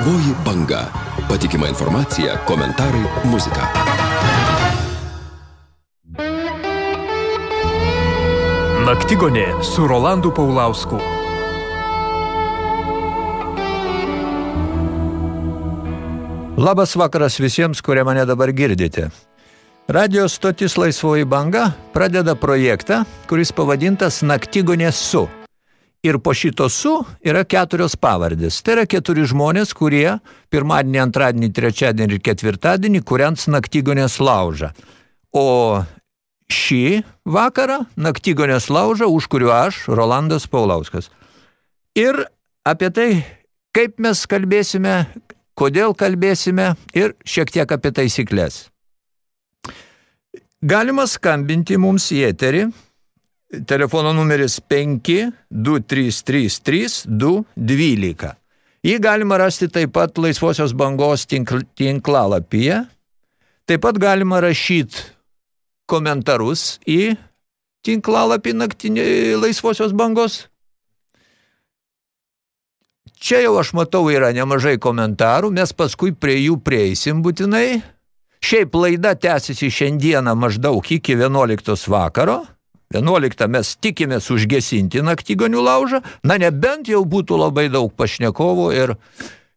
Laisvoji banga. Patikima informacija, komentarai, muzika. Naktigonė su Rolandu Paulausku. Labas vakaras visiems, kurie mane dabar girdite. Radio stotis Laisvoji banga pradeda projektą, kuris pavadintas Naktigonė su. Ir po šito su yra keturios pavardės. Tai yra keturi žmonės, kurie pirmadienį, antradienį, trečiadienį ir ketvirtadienį kuriant naktygonės laužą. O šį vakarą naktygonės laužą užkuriu aš, Rolandas Paulauskas. Ir apie tai, kaip mes kalbėsime, kodėl kalbėsime ir šiek tiek apie taisyklės. Galima skambinti mums į eterį Telefono numeris 5 2333 212. Jį galima rasti taip pat Laisvosios bangos tinkl tinklalapyje. Taip pat galima rašyti komentarus į tinklalapį naktinį Laisvosios bangos. Čia jau aš matau yra nemažai komentarų, mes paskui prie jų prieisim būtinai. Šiaip laida tęsiasi šiandieną maždaug iki 11 vakaro. 11 mes tikimės užgesinti naktygonių laužą, na nebent jau būtų labai daug pašnekovų ir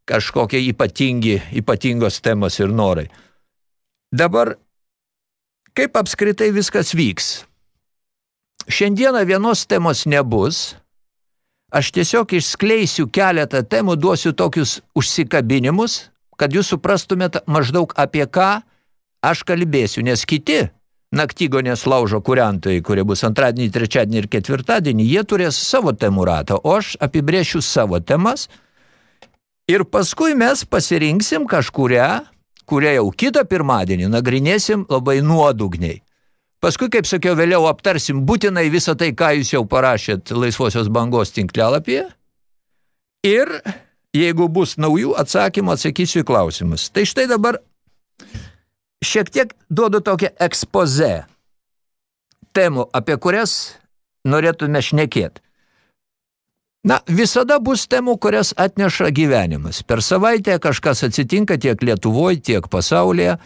kažkokie ypatingi, ypatingos temos ir norai. Dabar, kaip apskritai viskas vyks? Šiandieną vienos temos nebus, aš tiesiog išskleisiu keletą temų, duosiu tokius užsikabinimus, kad jūs suprastumėte maždaug apie ką aš kalbėsiu, nes kiti naktygonės laužo kuriantojai, kurie bus antradienį, trečiadienį ir ketvirtadienį, jie turės savo temų ratą, o aš apibrėšiu savo temas ir paskui mes pasirinksim kažkurią, kurią jau kitą pirmadienį nagrinėsim labai nuodugniai. Paskui, kaip sakiau, vėliau aptarsim būtinai visą tai, ką jūs jau parašėt Laisvosios bangos tinklalapyje. Ir jeigu bus naujų atsakymų, atsakysiu į klausimus. Tai štai dabar šiek tiek duodu tokią ekspozę temų, apie kurias norėtume šnekėti. Na, visada bus temų, kurias atneša gyvenimas. Per savaitę kažkas atsitinka tiek Lietuvoje, tiek pasaulyje.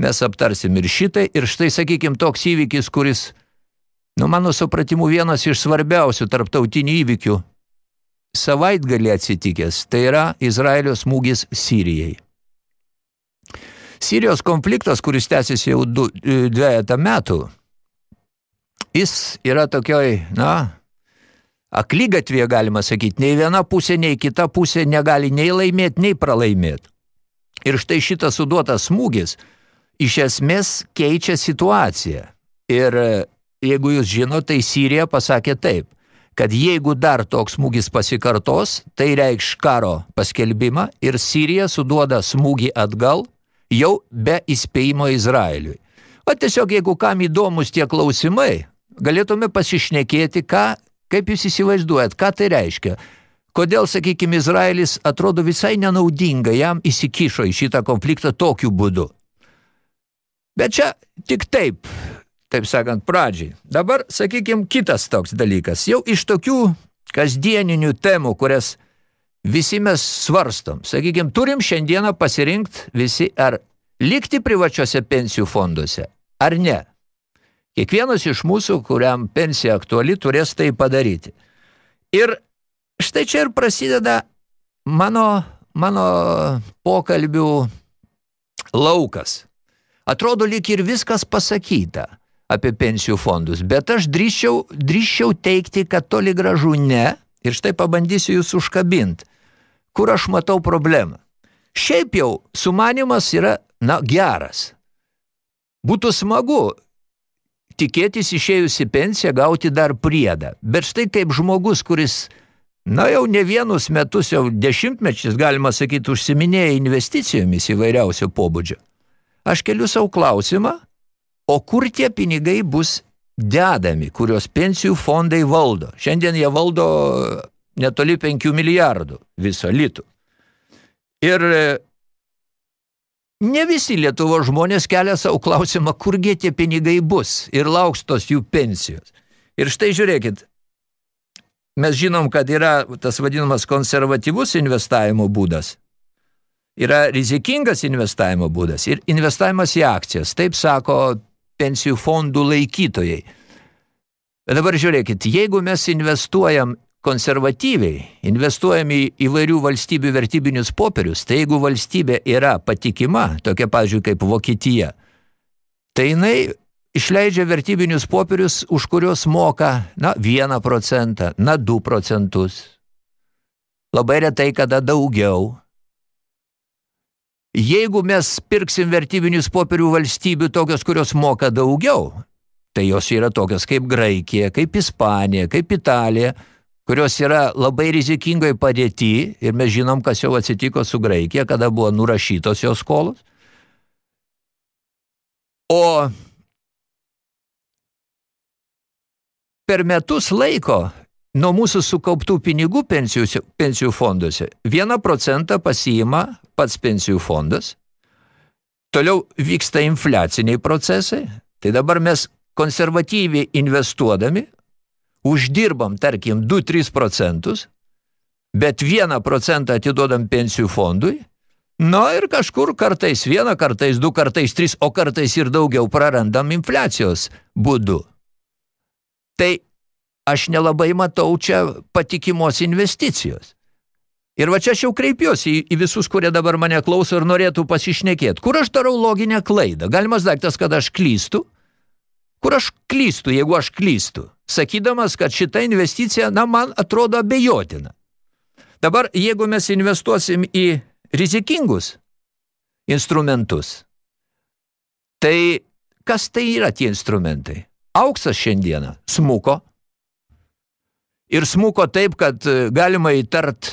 Mes aptarsim ir šitai. Ir štai, sakykime, toks įvykis, kuris, nu, mano supratimu, vienas iš svarbiausių tarptautinių įvykių savaitgalį atsitikęs. Tai yra Izraelio smūgis Sirijai. Sirijos konfliktas, kuris tęsiasi jau du, e, dviejatą metų, jis yra tokioj, na, aklygatvėje galima sakyti, nei viena pusė, nei kita pusė negali nei laimėti, nei pralaimėti. Ir štai šitas suduotas smūgis iš esmės keičia situaciją. Ir e, jeigu jūs žinote, tai Sirija pasakė taip, kad jeigu dar toks smūgis pasikartos, tai reikš karo paskelbimą ir Sirija suduoda smūgį atgal – jau be įspėjimo Izraeliui. O tiesiog, jeigu kam įdomus tie klausimai, galėtume pasišnekėti, ką, kaip jūs įsivaizduojat, ką tai reiškia. Kodėl, sakykime, Izraelis atrodo visai nenaudinga, jam įsikišo į šitą konfliktą tokiu būdu. Bet čia tik taip, taip sakant, pradžiai. Dabar, sakykime, kitas toks dalykas. Jau iš tokių kasdieninių temų, kurias visi mes svarstom. Sakykime, turim šiandieną pasirinkti visi ar likti privačiose pensijų fonduose, ar ne. Kiekvienas iš mūsų, kuriam pensija aktuali, turės tai padaryti. Ir štai čia ir prasideda mano, mano pokalbių laukas. Atrodo, lyg ir viskas pasakyta apie pensijų fondus, bet aš drįščiau, drįščiau teikti, kad toli gražu ne, ir štai pabandysiu jūs užkabinti kur aš matau problemą. Šiaip jau sumanimas yra, na, geras. Būtų smagu tikėtis išėjusi pensiją gauti dar priedą. Bet štai kaip žmogus, kuris, na jau ne vienus metus, jau dešimtmečiais, galima sakyti, užsiminėja investicijomis įvairiausio pobūdžio. Aš keliu savo klausimą, o kur tie pinigai bus dedami, kurios pensijų fondai valdo. Šiandien jie valdo netoli 5 milijardų viso litų. Ir e, ne visi Lietuvo žmonės kelia savo klausimą, kurgi tie pinigai bus ir lauks tos jų pensijos. Ir štai žiūrėkit, mes žinom, kad yra tas vadinamas konservatyvus investavimo būdas. yra rizikingas investavimo būdas ir investavimas į akcijas. Taip sako pensijų fondų laikytojai. Bet dabar žiūrėkit, jeigu mes investuojam konservatyviai, investuojam į įvairių valstybių vertybinius popierius, tai jeigu valstybė yra patikima, tokia, pavyzdžiui, kaip Vokietija, tai jinai išleidžia vertybinius popierius, už kurios moka, na, 1 procentą, na, 2 procentus. Labai retai kada daugiau. Jeigu mes pirksim vertybinius popierių valstybių tokios, kurios moka daugiau, tai jos yra tokios kaip Graikija, kaip Ispanija, kaip Italija, kurios yra labai rizikingai padėti ir mes žinom, kas jau atsitiko su Graikija, kada buvo nurašytos jos skolos. O per metus laiko nuo mūsų sukauptų pinigų pensijų, pensijų fonduose vieną procentą pasiima pats pensijų fondas, toliau vyksta infliaciniai procesai, tai dabar mes konservatyviai investuodami uždirbam, tarkim, 2-3 procentus, bet 1 procentą atiduodam pensijų fondui, na ir kažkur kartais vieną, kartais du, kartais tris, o kartais ir daugiau prarandam infliacijos būdu. Tai aš nelabai matau čia patikimos investicijos. Ir va čia aš jau kreipiuosi į, į visus, kurie dabar mane klauso ir norėtų pasišnekėti. Kur aš darau loginę klaidą? Galimas daiktas, kad aš klystu. Kur aš klystu, jeigu aš klystu? Sakydamas, kad šita investicija, na, man atrodo abejotina. Dabar, jeigu mes investuosim į rizikingus instrumentus, tai kas tai yra tie instrumentai? Auksas šiandieną smuko, ir smuko taip, kad e, galima įtart,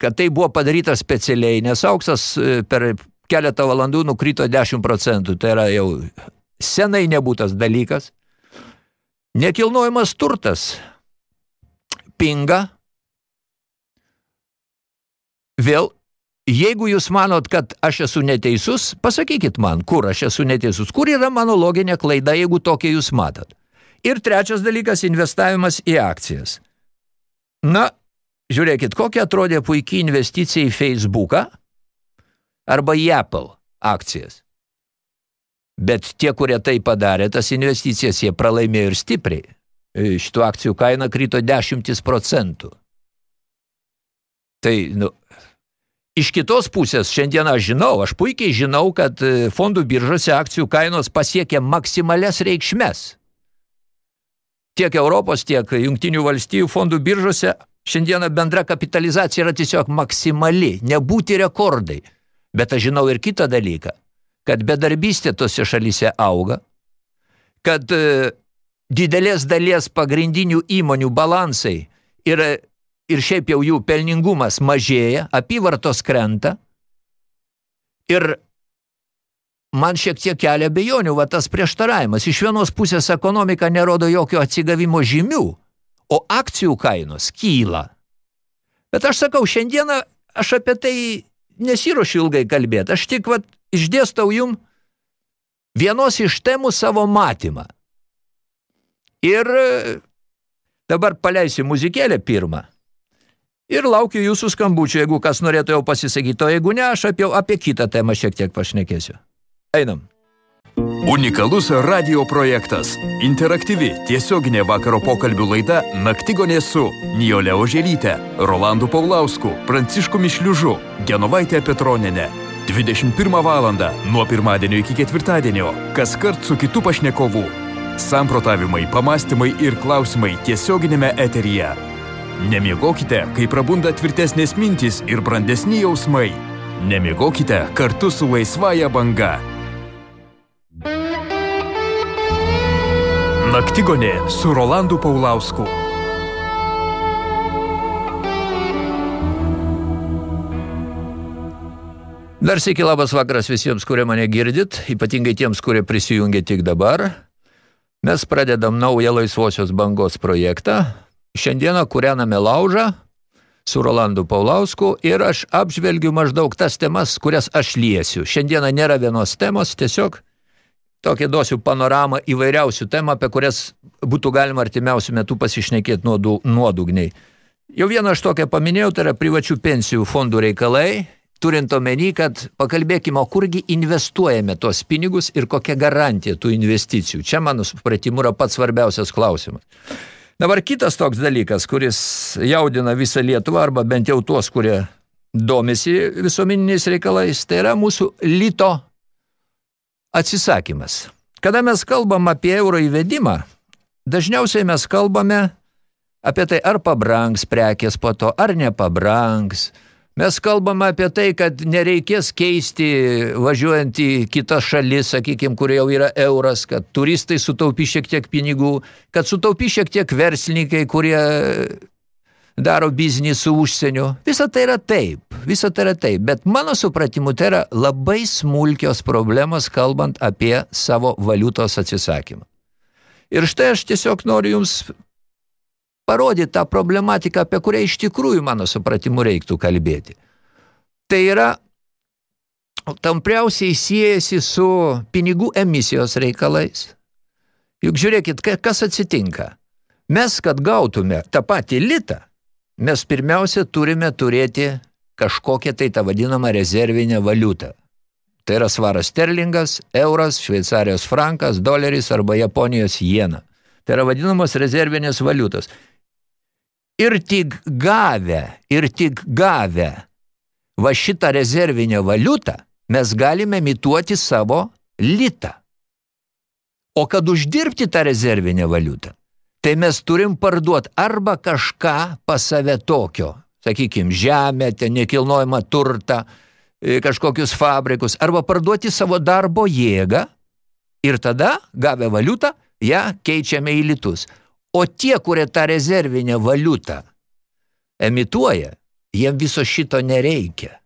kad tai buvo padaryta specialiai, nes auksas e, per keletą valandų nukrito 10 procentų, tai yra jau senai nebūtas dalykas. Nekilnojamas turtas pinga. Vėl, jeigu jūs manot, kad aš esu neteisus, pasakykit man, kur aš esu neteisus, kur yra mano loginė klaida, jeigu tokia jūs matot. Ir trečias dalykas – investavimas į akcijas. Na, žiūrėkit, kokia atrodė puikiai investicija į Facebooką arba į Apple akcijas. Bet tie, kurie tai padarė, tas investicijas jie pralaimėjo ir stipriai. E, šitų akcijų kaina krito dešimtis procentų. Tai, nu, iš kitos pusės, šiandien aš žinau, aš puikiai žinau, kad e, fondų biržose akcijų kainos pasiekė maksimales reikšmes – tiek Europos, tiek Jungtinių valstijų fondų biržose šiandieną bendra kapitalizacija yra tiesiog maksimali, nebūti rekordai. Bet aš žinau ir kitą dalyką, kad bedarbystė tose šalyse auga, kad e, didelės dalies pagrindinių įmonių balansai ir, ir šiaip jau jų pelningumas mažėja, apyvartos krenta ir man šiek tiek kelia bejonių, va tas prieštaravimas. Iš vienos pusės ekonomika nerodo jokio atsigavimo žymių, o akcijų kainos kyla. Bet aš sakau, šiandieną aš apie tai nesiruošiu ilgai kalbėti. Aš tik va, išdėstau jum vienos iš temų savo matymą. Ir dabar paleisiu muzikėlę pirmą. Ir laukiu jūsų skambučių, jeigu kas norėtų jau pasisakyti, o jeigu ne, aš apie, apie kitą temą šiek tiek pašnekėsiu. Einam. Unikalus radio projektas. Interaktyvi tiesioginė vakaro pokalbių laida Naktigonė su Nijole Oželytė, Rolandu Paulausku, Prancišku Mišliužu, Genovaitė Petroninė. 21 valandą nuo pirmadienio iki ketvirtadienio, kas kart su kitu pašnekovu. Samprotavimai, pamastymai ir klausimai tiesioginėme eteryje. Nemiegokite, kai prabunda tvirtesnės mintys ir brandesni jausmai. Nemiegokite kartu su laisvaja banga. Naktigonė su Rolandu Paulausku. Dar sėki labas vakaras visiems, kurie mane girdit, ypatingai tiems, kurie prisijungia tik dabar. Mes pradedam naują laisvosios bangos projektą. Šiandieną kūrename laužą su Rolandu Paulausku ir aš apžvelgiu maždaug tas temas, kurias aš liesiu. Šiandieną nėra vienos temos, tiesiog tokią duosiu panoramą įvairiausių temų, apie kurias būtų galima artimiausių metų pasišnekėti nuodugniai. Jau vieną aš tokią paminėjau, tai yra privačių pensijų fondų reikalai turint omeny, kad pakalbėkime, kurgi investuojame tos pinigus ir kokia garantija tų investicijų. Čia, mano supratimu, yra pats svarbiausias klausimas. Dabar kitas toks dalykas, kuris jaudina visą Lietuvą, arba bent jau tuos, kurie domisi visuomeniniais reikalais, tai yra mūsų lito atsisakymas. Kada mes kalbam apie euro įvedimą, dažniausiai mes kalbame apie tai, ar pabrangs prekės po to, ar nepabrangs, Mes kalbame apie tai, kad nereikės keisti važiuojant į kitą šalis, sakykime, kur jau yra euras, kad turistai sutaupys šiek tiek pinigų, kad sutaupys šiek tiek verslininkai, kurie daro biznį su užsieniu. Visa tai yra taip, visa tai yra taip, bet mano supratimu tai yra labai smulkios problemos, kalbant apie savo valiutos atsisakymą. Ir štai aš tiesiog noriu jums parodyti tą problematiką, apie kurią iš tikrųjų, mano supratimu, reiktų kalbėti. Tai yra tampriausiai siejasi su pinigų emisijos reikalais. Juk žiūrėkit, kas atsitinka. Mes, kad gautume tą patį litą, mes pirmiausia turime turėti kažkokią tai tą vadinamą rezervinę valiutą. Tai yra svaras sterlingas, euras, šveicarijos frankas, doleris arba Japonijos jena. Tai yra vadinamos rezervinės valiutos. Ir tik gavę, ir tik gavę va šitą rezervinę valiutą, mes galime mituoti savo litą. O kad uždirbti tą rezervinę valiutą, tai mes turim parduoti arba kažką pas save tokio, sakykime, žemę, ten nekilnojimą turtą, e, kažkokius fabrikus, arba parduoti savo darbo jėgą ir tada, gavę valiutą, ją keičiame į litus. O tie, kurie tą rezervinę valiutą emituoja, jiem viso šito nereikia.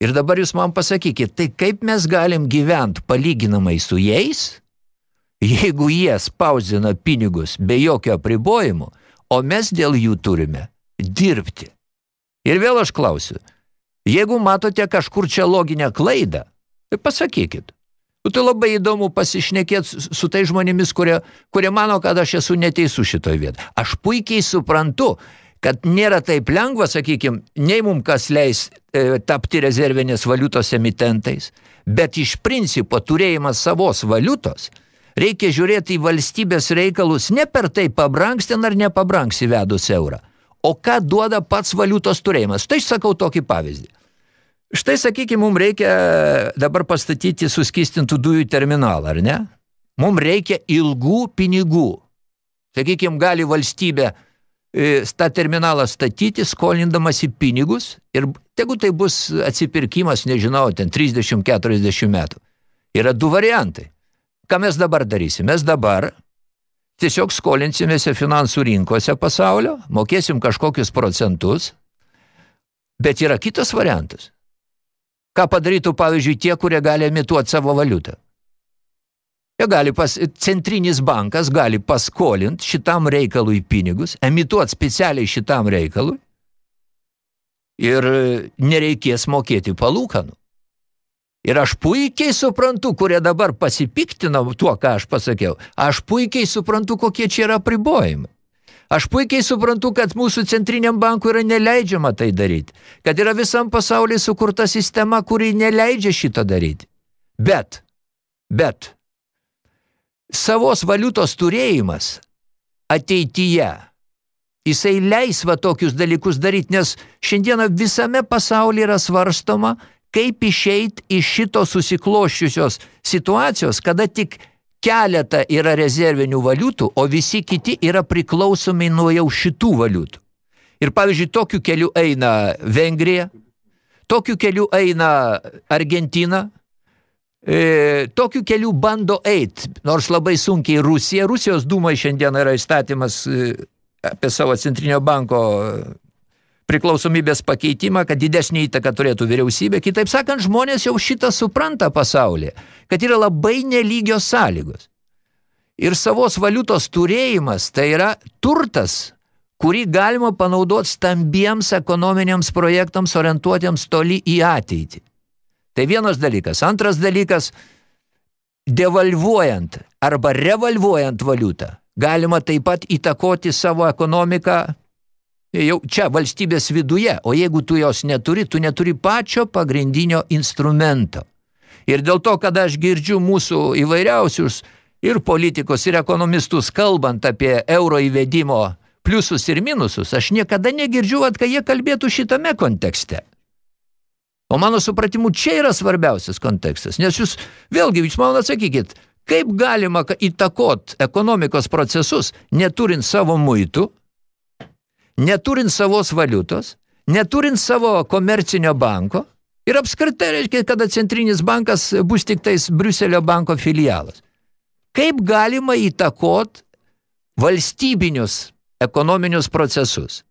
Ir dabar jūs man pasakykit, tai kaip mes galim gyventi palyginamai su jais, jeigu jie spausdina pinigus be jokio apribojimo, o mes dėl jų turime dirbti. Ir vėl aš klausiu, jeigu matote kažkur čia loginę klaidą, tai pasakykit. Nu, tai labai įdomu pasišnekėti su tai žmonėmis, kurie, kurie mano, kad aš esu neteisus šitoj vietoj. Aš puikiai suprantu, kad nėra taip lengva, sakykime, nei mums kas leis e, tapti rezervinės valiutos emitentais, bet iš principo turėjimas savos valiutos reikia žiūrėti į valstybės reikalus ne per tai pabrangs ten ar nepabrangs įvedus eurą, o ką duoda pats valiutos turėjimas. Tai aš sakau tokį pavyzdį. Štai, sakykime, mums reikia dabar pastatyti suskistintų dujų terminalą, ar ne? Mums reikia ilgų pinigų. Sakykime, gali valstybė e, tą terminalą statyti, skolindamas į pinigus ir tegu tai bus atsipirkimas, nežinau, ten 30-40 metų. Yra du variantai. Ką mes dabar darysim? Mes dabar tiesiog skolinsimėse finansų rinkose pasaulio, mokėsim kažkokius procentus, bet yra kitas variantas. Ką padarytų, pavyzdžiui, tie, kurie gali emituoti savo valiutą? Jie gali pas, centrinis bankas gali paskolinti šitam reikalui pinigus, emituoti specialiai šitam reikalui ir nereikės mokėti palūkanų. Ir aš puikiai suprantu, kurie dabar pasipiktina tuo, ką aš pasakiau. Aš puikiai suprantu, kokie čia yra pribojimai. Aš puikiai suprantu, kad mūsų centriniam bankui yra neleidžiama tai daryti. Kad yra visam pasaulyje sukurta sistema, kuri neleidžia šito daryti. Bet, bet, savos valiutos turėjimas ateityje, jisai leis va tokius dalykus daryti, nes šiandieną visame pasaulyje yra svarstoma, kaip išeiti iš šito susikloščiusios situacijos, kada tik keletą yra rezervinių valiutų, o visi kiti yra priklausomi nuo jau šitų valiutų. Ir pavyzdžiui, tokiu keliu eina Vengrija, tokiu keliu eina Argentina, e, tokiu keliu bando eiti, nors labai sunkiai Rusija. Rusijos dūmai šiandien yra įstatymas e, apie savo centrinio banko priklausomybės pakeitimą, kad didesnį įtaką turėtų vyriausybė. Kitaip sakant, žmonės jau šitą supranta pasaulyje, kad yra labai nelygios sąlygos. Ir savos valiutos turėjimas tai yra turtas, kurį galima panaudoti stambiems ekonominiams projektams orientuotiems toli į ateitį. Tai vienas dalykas. Antras dalykas, devalvuojant arba revalvuojant valiutą, galima taip pat įtakoti savo ekonomiką jau čia valstybės viduje, o jeigu tu jos neturi, tu neturi pačio pagrindinio instrumento. Ir dėl to, kad aš girdžiu mūsų įvairiausius ir politikos, ir ekonomistus kalbant apie euro įvedimo pliusus ir minusus, aš niekada negirdžiu, kad jie kalbėtų šitame kontekste. O mano supratimu, čia yra svarbiausias kontekstas, nes jūs, vėlgi, jūs man atsakykit, kaip galima įtakot ekonomikos procesus, neturint savo muitų, neturint savos valiutos, neturint savo komercinio banko, ir apskritai reiškia, kada centrinis bankas bus tik tais Briuselio banko filialas. Kaip galima įtakot valstybinius ekonominius procesus?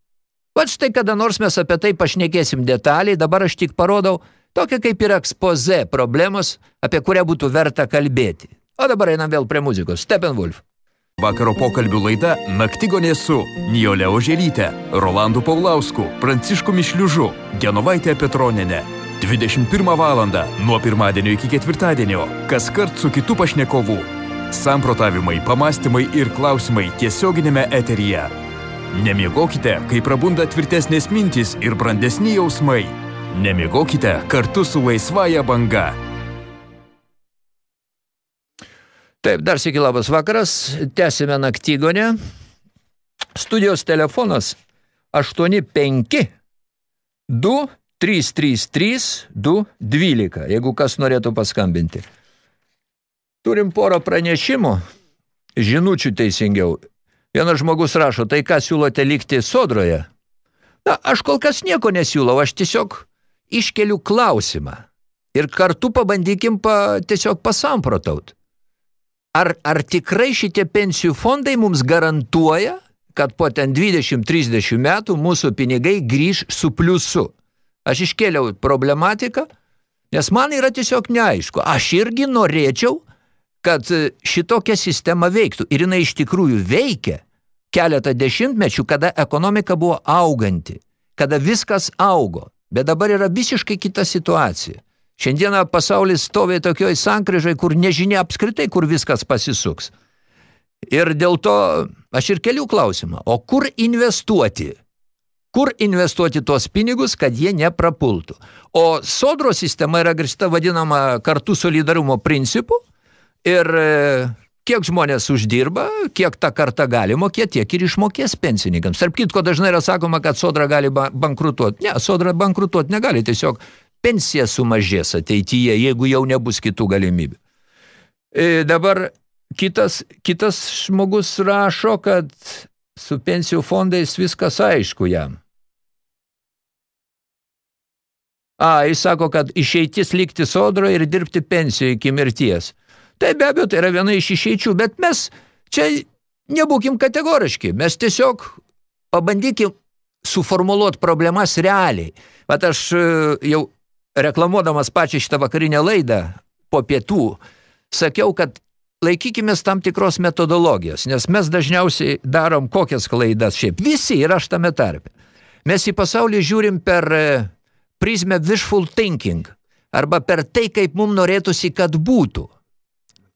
Vat štai kada nors mes apie tai pašnekėsim detaliai, dabar aš tik parodau tokią kaip ir ekspoze problemos, apie kurią būtų verta kalbėti. O dabar einam vėl prie muzikos. Steppenwolf. Vakaro pokalbių laida Naktigonė su Nijolė Oželytė, Rolandu Paulausku, Prancišku Mišliužu, Genovaitė Petroninė. 21 valandą nuo pirmadienio iki ketvirtadienio, kas kart su kitu pašnekovu. Samprotavimai, pamastymai ir klausimai tiesioginėme eteryje. Nemiegokite, kai prabunda tvirtesnės mintys ir brandesni jausmai. Nemiegokite kartu su laisvaja banga. Taip, dar sėki labas vakaras, tęsime naktygonę. Studijos telefonas 85 2 333 212, jeigu kas norėtų paskambinti. Turim porą pranešimų, žinučių teisingiau. Vienas žmogus rašo, tai ką siūlote likti sodroje? Na, aš kol kas nieko nesiūlau, aš tiesiog iškeliu klausimą. Ir kartu pabandykim pa, tiesiog pasamprotaut. Ar, ar tikrai šitie pensijų fondai mums garantuoja, kad po ten 20-30 metų mūsų pinigai grįž su pliusu? Aš iškėliau problematiką, nes man yra tiesiog neaišku. Aš irgi norėčiau, kad šitokia sistema veiktų. Ir jinai iš tikrųjų veikia keletą dešimtmečių, kada ekonomika buvo auganti, kada viskas augo. Bet dabar yra visiškai kita situacija. Šiandieną pasaulis stovi tokioj sankryžai, kur nežinia apskritai, kur viskas pasisuks. Ir dėl to aš ir keliu klausimą, o kur investuoti? Kur investuoti tuos pinigus, kad jie neprapultų? O sodro sistema yra grįsta vadinama kartu solidarumo principu ir kiek žmonės uždirba, kiek tą kartą gali mokėti, tiek ir išmokės pensininkams. Tarp kitko dažnai yra sakoma, kad sodra gali bankrutuoti. Ne, sodra bankrutuoti negali, tiesiog pensija sumažės ateityje, jeigu jau nebus kitų galimybių. E, dabar kitas, kitas žmogus rašo, kad su pensijų fondais viskas aišku jam. A, jis sako, kad išeitis likti sodro ir dirbti pensijoje iki mirties – Tai be abejo, tai yra viena iš išeičių, bet mes čia nebūkim kategoriški, mes tiesiog pabandykim suformuluoti problemas realiai. Vat aš e, jau reklamuodamas pačią šitą vakarinę laidą po pietų, sakiau, kad laikykimės tam tikros metodologijos, nes mes dažniausiai darom kokias klaidas šiaip. Visi ir aš tame tarpe. Mes į pasaulį žiūrim per e, prizmę wishful thinking arba per tai, kaip mums norėtųsi, kad būtų.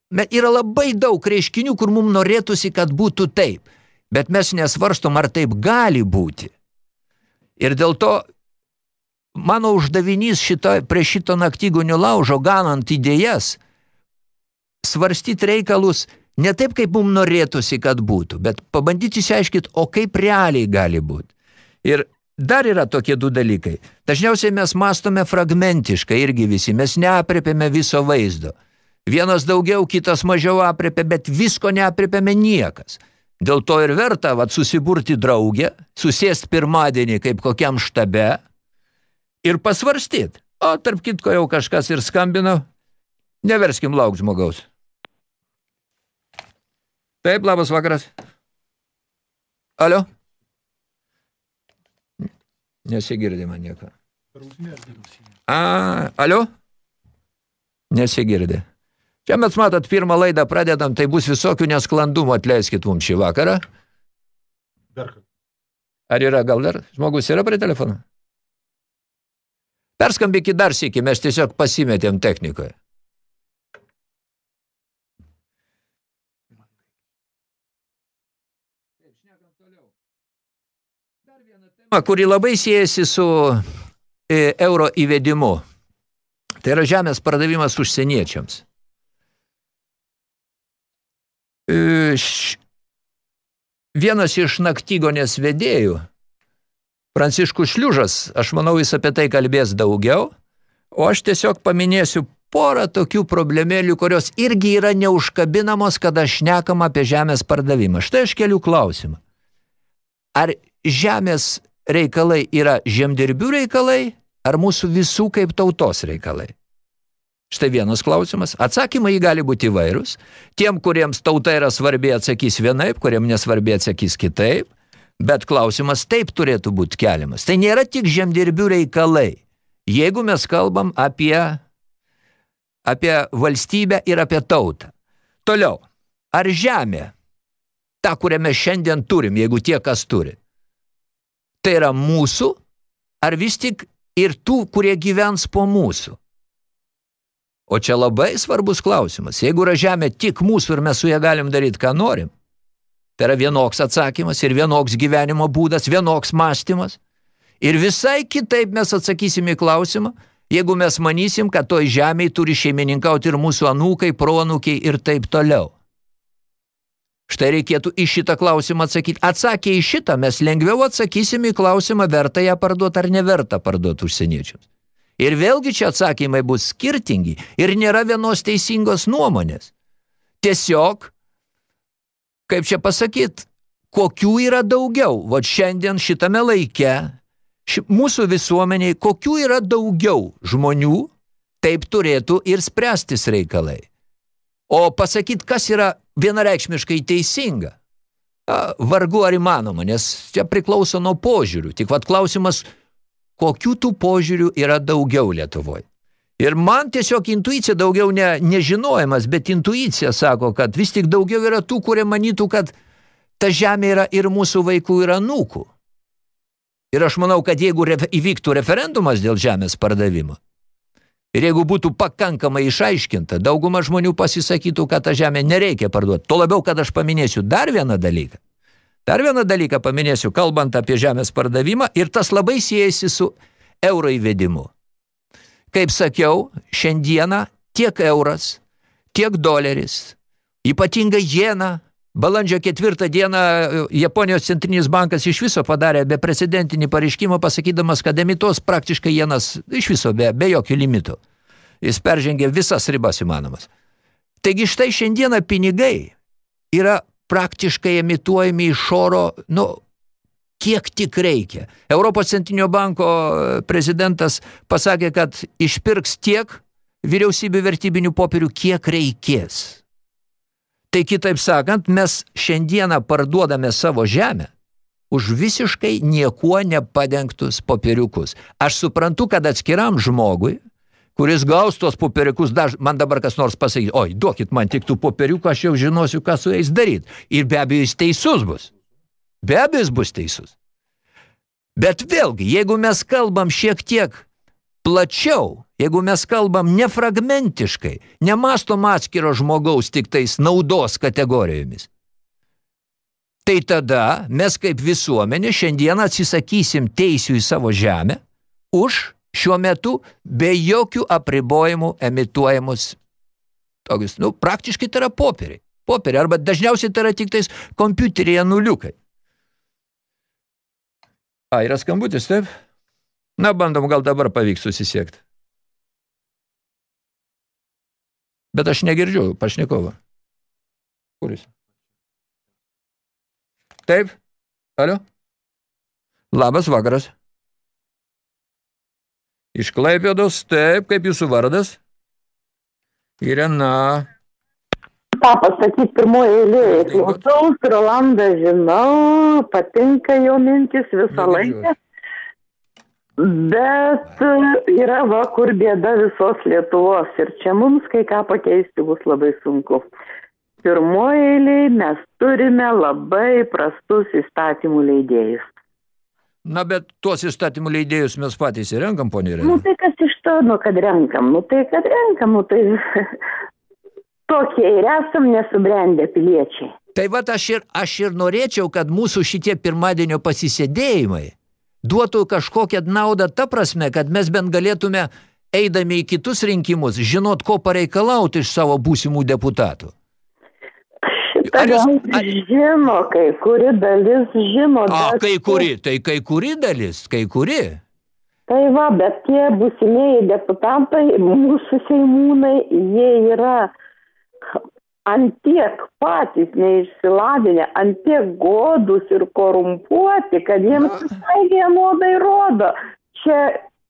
Yra labai daug reiškinių, kur mums norėtųsi, kad būtų taip, bet mes nesvarstom, ar taip gali būti. Ir dėl to mano uždavinys šito, prie šito naktygonio laužo, ganant idėjas, svarstyti reikalus ne taip, kaip mums norėtųsi, kad būtų, bet pabandyti išsiaiškiti, o kaip realiai gali būti. Ir dar yra tokie du dalykai. Dažniausiai mes mastome fragmentiškai irgi visi, mes neaprėpėme viso vaizdo. Vienas daugiau, kitas mažiau aprepia, bet visko neaprėpiame niekas. Dėl to ir verta vat, susiburti draugę, susėst pirmadienį kaip kokiam štabe ir pasvarstyti. O tarp kitko jau kažkas ir skambino, neverskim lauk žmogaus. Taip, labas vakaras. Alio? Nesigirdi man nieko. A, alio? Nesigirdi. Čia mes matot, pirmą laidą pradedam, tai bus visokių nesklandumų, atleiskit mums šį vakarą. Dar. Ar yra, gal dar žmogus yra prie telefono? Perskambykit dar sėki, mes tiesiog pasimetėm technikoje. kuri labai siejasi su e, euro įvedimu. Tai yra žemės pardavimas užsieniečiams. E, vienas iš naktygonės vedėjų, Pranciškus Šliužas, aš manau, jis apie tai kalbės daugiau, o aš tiesiog paminėsiu porą tokių problemėlių, kurios irgi yra neužkabinamos, kada šnekam apie žemės pardavimą. Štai aš keliu klausimą. Ar žemės reikalai yra žemdirbių reikalai, ar mūsų visų kaip tautos reikalai? Štai vienas klausimas. Atsakymai gali būti įvairūs. Tiem, kuriems tauta yra svarbi, atsakys vienaip, kuriem nesvarbi, atsakys kitaip. Bet klausimas taip turėtų būti keliamas. Tai nėra tik žemdirbių reikalai. Jeigu mes kalbam apie, apie valstybę ir apie tautą. Toliau. Ar žemė, ta, kurią mes šiandien turim, jeigu tie, kas turi, tai yra mūsų, ar vis tik ir tų, kurie gyvens po mūsų? O čia labai svarbus klausimas. Jeigu yra žemė tik mūsų ir mes su ją galim daryti, ką norim, tai yra vienoks atsakymas ir vienoks gyvenimo būdas, vienoks mąstymas. Ir visai kitaip mes atsakysim į klausimą, jeigu mes manysim, kad toj žemėj turi šeimininkauti ir mūsų anūkai, proanūkiai ir taip toliau. Štai reikėtų į šitą klausimą atsakyti. Atsakę į šitą mes lengviau atsakysim į klausimą, verta ją parduoti ar neverta parduoti užsieniečiams. Ir vėlgi čia atsakymai bus skirtingi ir nėra vienos teisingos nuomonės. Tiesiog, kaip čia pasakyt, kokių yra daugiau, va šiandien šitame laike, ši, mūsų visuomeniai, kokių yra daugiau žmonių, taip turėtų ir spręstis reikalai. O pasakyti, kas yra vienareikšmiškai teisinga, vargu ar įmanoma, nes čia priklauso nuo požiūrių. Tik vat klausimas, kokių tų požiūrių yra daugiau Lietuvoje. Ir man tiesiog intuicija daugiau ne, nežinojimas, bet intuicija sako, kad vis tik daugiau yra tų, kurie manytų, kad ta žemė yra ir mūsų vaikų ir anūkų. Ir aš manau, kad jeigu re, įvyktų referendumas dėl žemės pardavimo, ir jeigu būtų pakankamai išaiškinta, dauguma žmonių pasisakytų, kad tą žemę nereikia parduoti. Tuo labiau, kad aš paminėsiu dar vieną dalyką. Dar vieną dalyką paminėsiu, kalbant apie žemės pardavimą, ir tas labai siejasi su euro įvedimu. Kaip sakiau, šiandieną tiek euras, tiek doleris, ypatingai jena, balandžio ketvirtą dieną Japonijos centrinis bankas iš viso padarė beprecedentinį pareiškimą, pasakydamas, kad emitos praktiškai jenas iš viso be, be jokių limitų. Jis peržengė visas ribas įmanomas. Taigi štai šiandieną pinigai yra praktiškai emituojami iš oro, nu, kiek tik reikia. Europos centrinio banko e, prezidentas pasakė, kad išpirks tiek vyriausybių vertybinių popierių, kiek reikės. Tai kitaip sakant, mes šiandieną parduodame savo žemę už visiškai niekuo nepadengtus popieriukus. Aš suprantu, kad atskiram žmogui kuris gaus tos popieriukus, daž... man dabar kas nors pasakys, oi, duokit man tik tų popieriukų, aš jau žinosiu, ką su jais daryti. Ir be abejo, jis teisus bus. Be abejo, jis bus teisus. Bet vėlgi, jeigu mes kalbam šiek tiek plačiau, jeigu mes kalbam nefragmentiškai, nemastom atskiro žmogaus tik tais naudos kategorijomis, tai tada mes kaip visuomenė šiandien atsisakysim teisių į savo žemę už šiuo metu be jokių apribojimų emituojamus tokius, nu, praktiškai tai yra popieriai. Popieriai, arba dažniausiai tai yra tik tais kompiuteryje nuliukai. A, yra skambutis, taip? Na, bandom, gal dabar pavyks susisiekti. Bet aš negirdžiu pašnekovą. Kuris? Taip? Alio? Labas vakaras. Iš Klaipėdos, taip, kaip jūsų vardas? Irena. Ką pasakyti pirmoje eilėje? Klausaus, Rolandą žinau, patinka jo mintis visą laiką. Bet yra va, kur bėda visos Lietuvos ir čia mums kai ką pakeisti bus labai sunku. Pirmoje eilėje mes turime labai prastus įstatymų leidėjus. Na, bet tuos įstatymų leidėjus mes patys renkam, ponė Irena. Nu, tai kas iš to, nu, kad renkam, nu, tai kad renkam, nu, tai tokie ir esam nesubrendę piliečiai. Tai va aš ir, aš ir norėčiau, kad mūsų šitie pirmadienio pasisėdėjimai duotų kažkokią naudą ta prasme, kad mes bent galėtume, eidami į kitus rinkimus, žinot, ko pareikalauti iš savo būsimų deputatų. Ar jūs- ar- žino, kai kuri dalis žino. A, bet- kai kuri, tai kai kuri dalis, kai kuri. Tai va, bet tie busimieji deputatai, mūsų seimūnai, jie yra antiek patys neišsilavinę, antiek godus ir korumpuoti, kad jiems visai vienodai rodo. Čia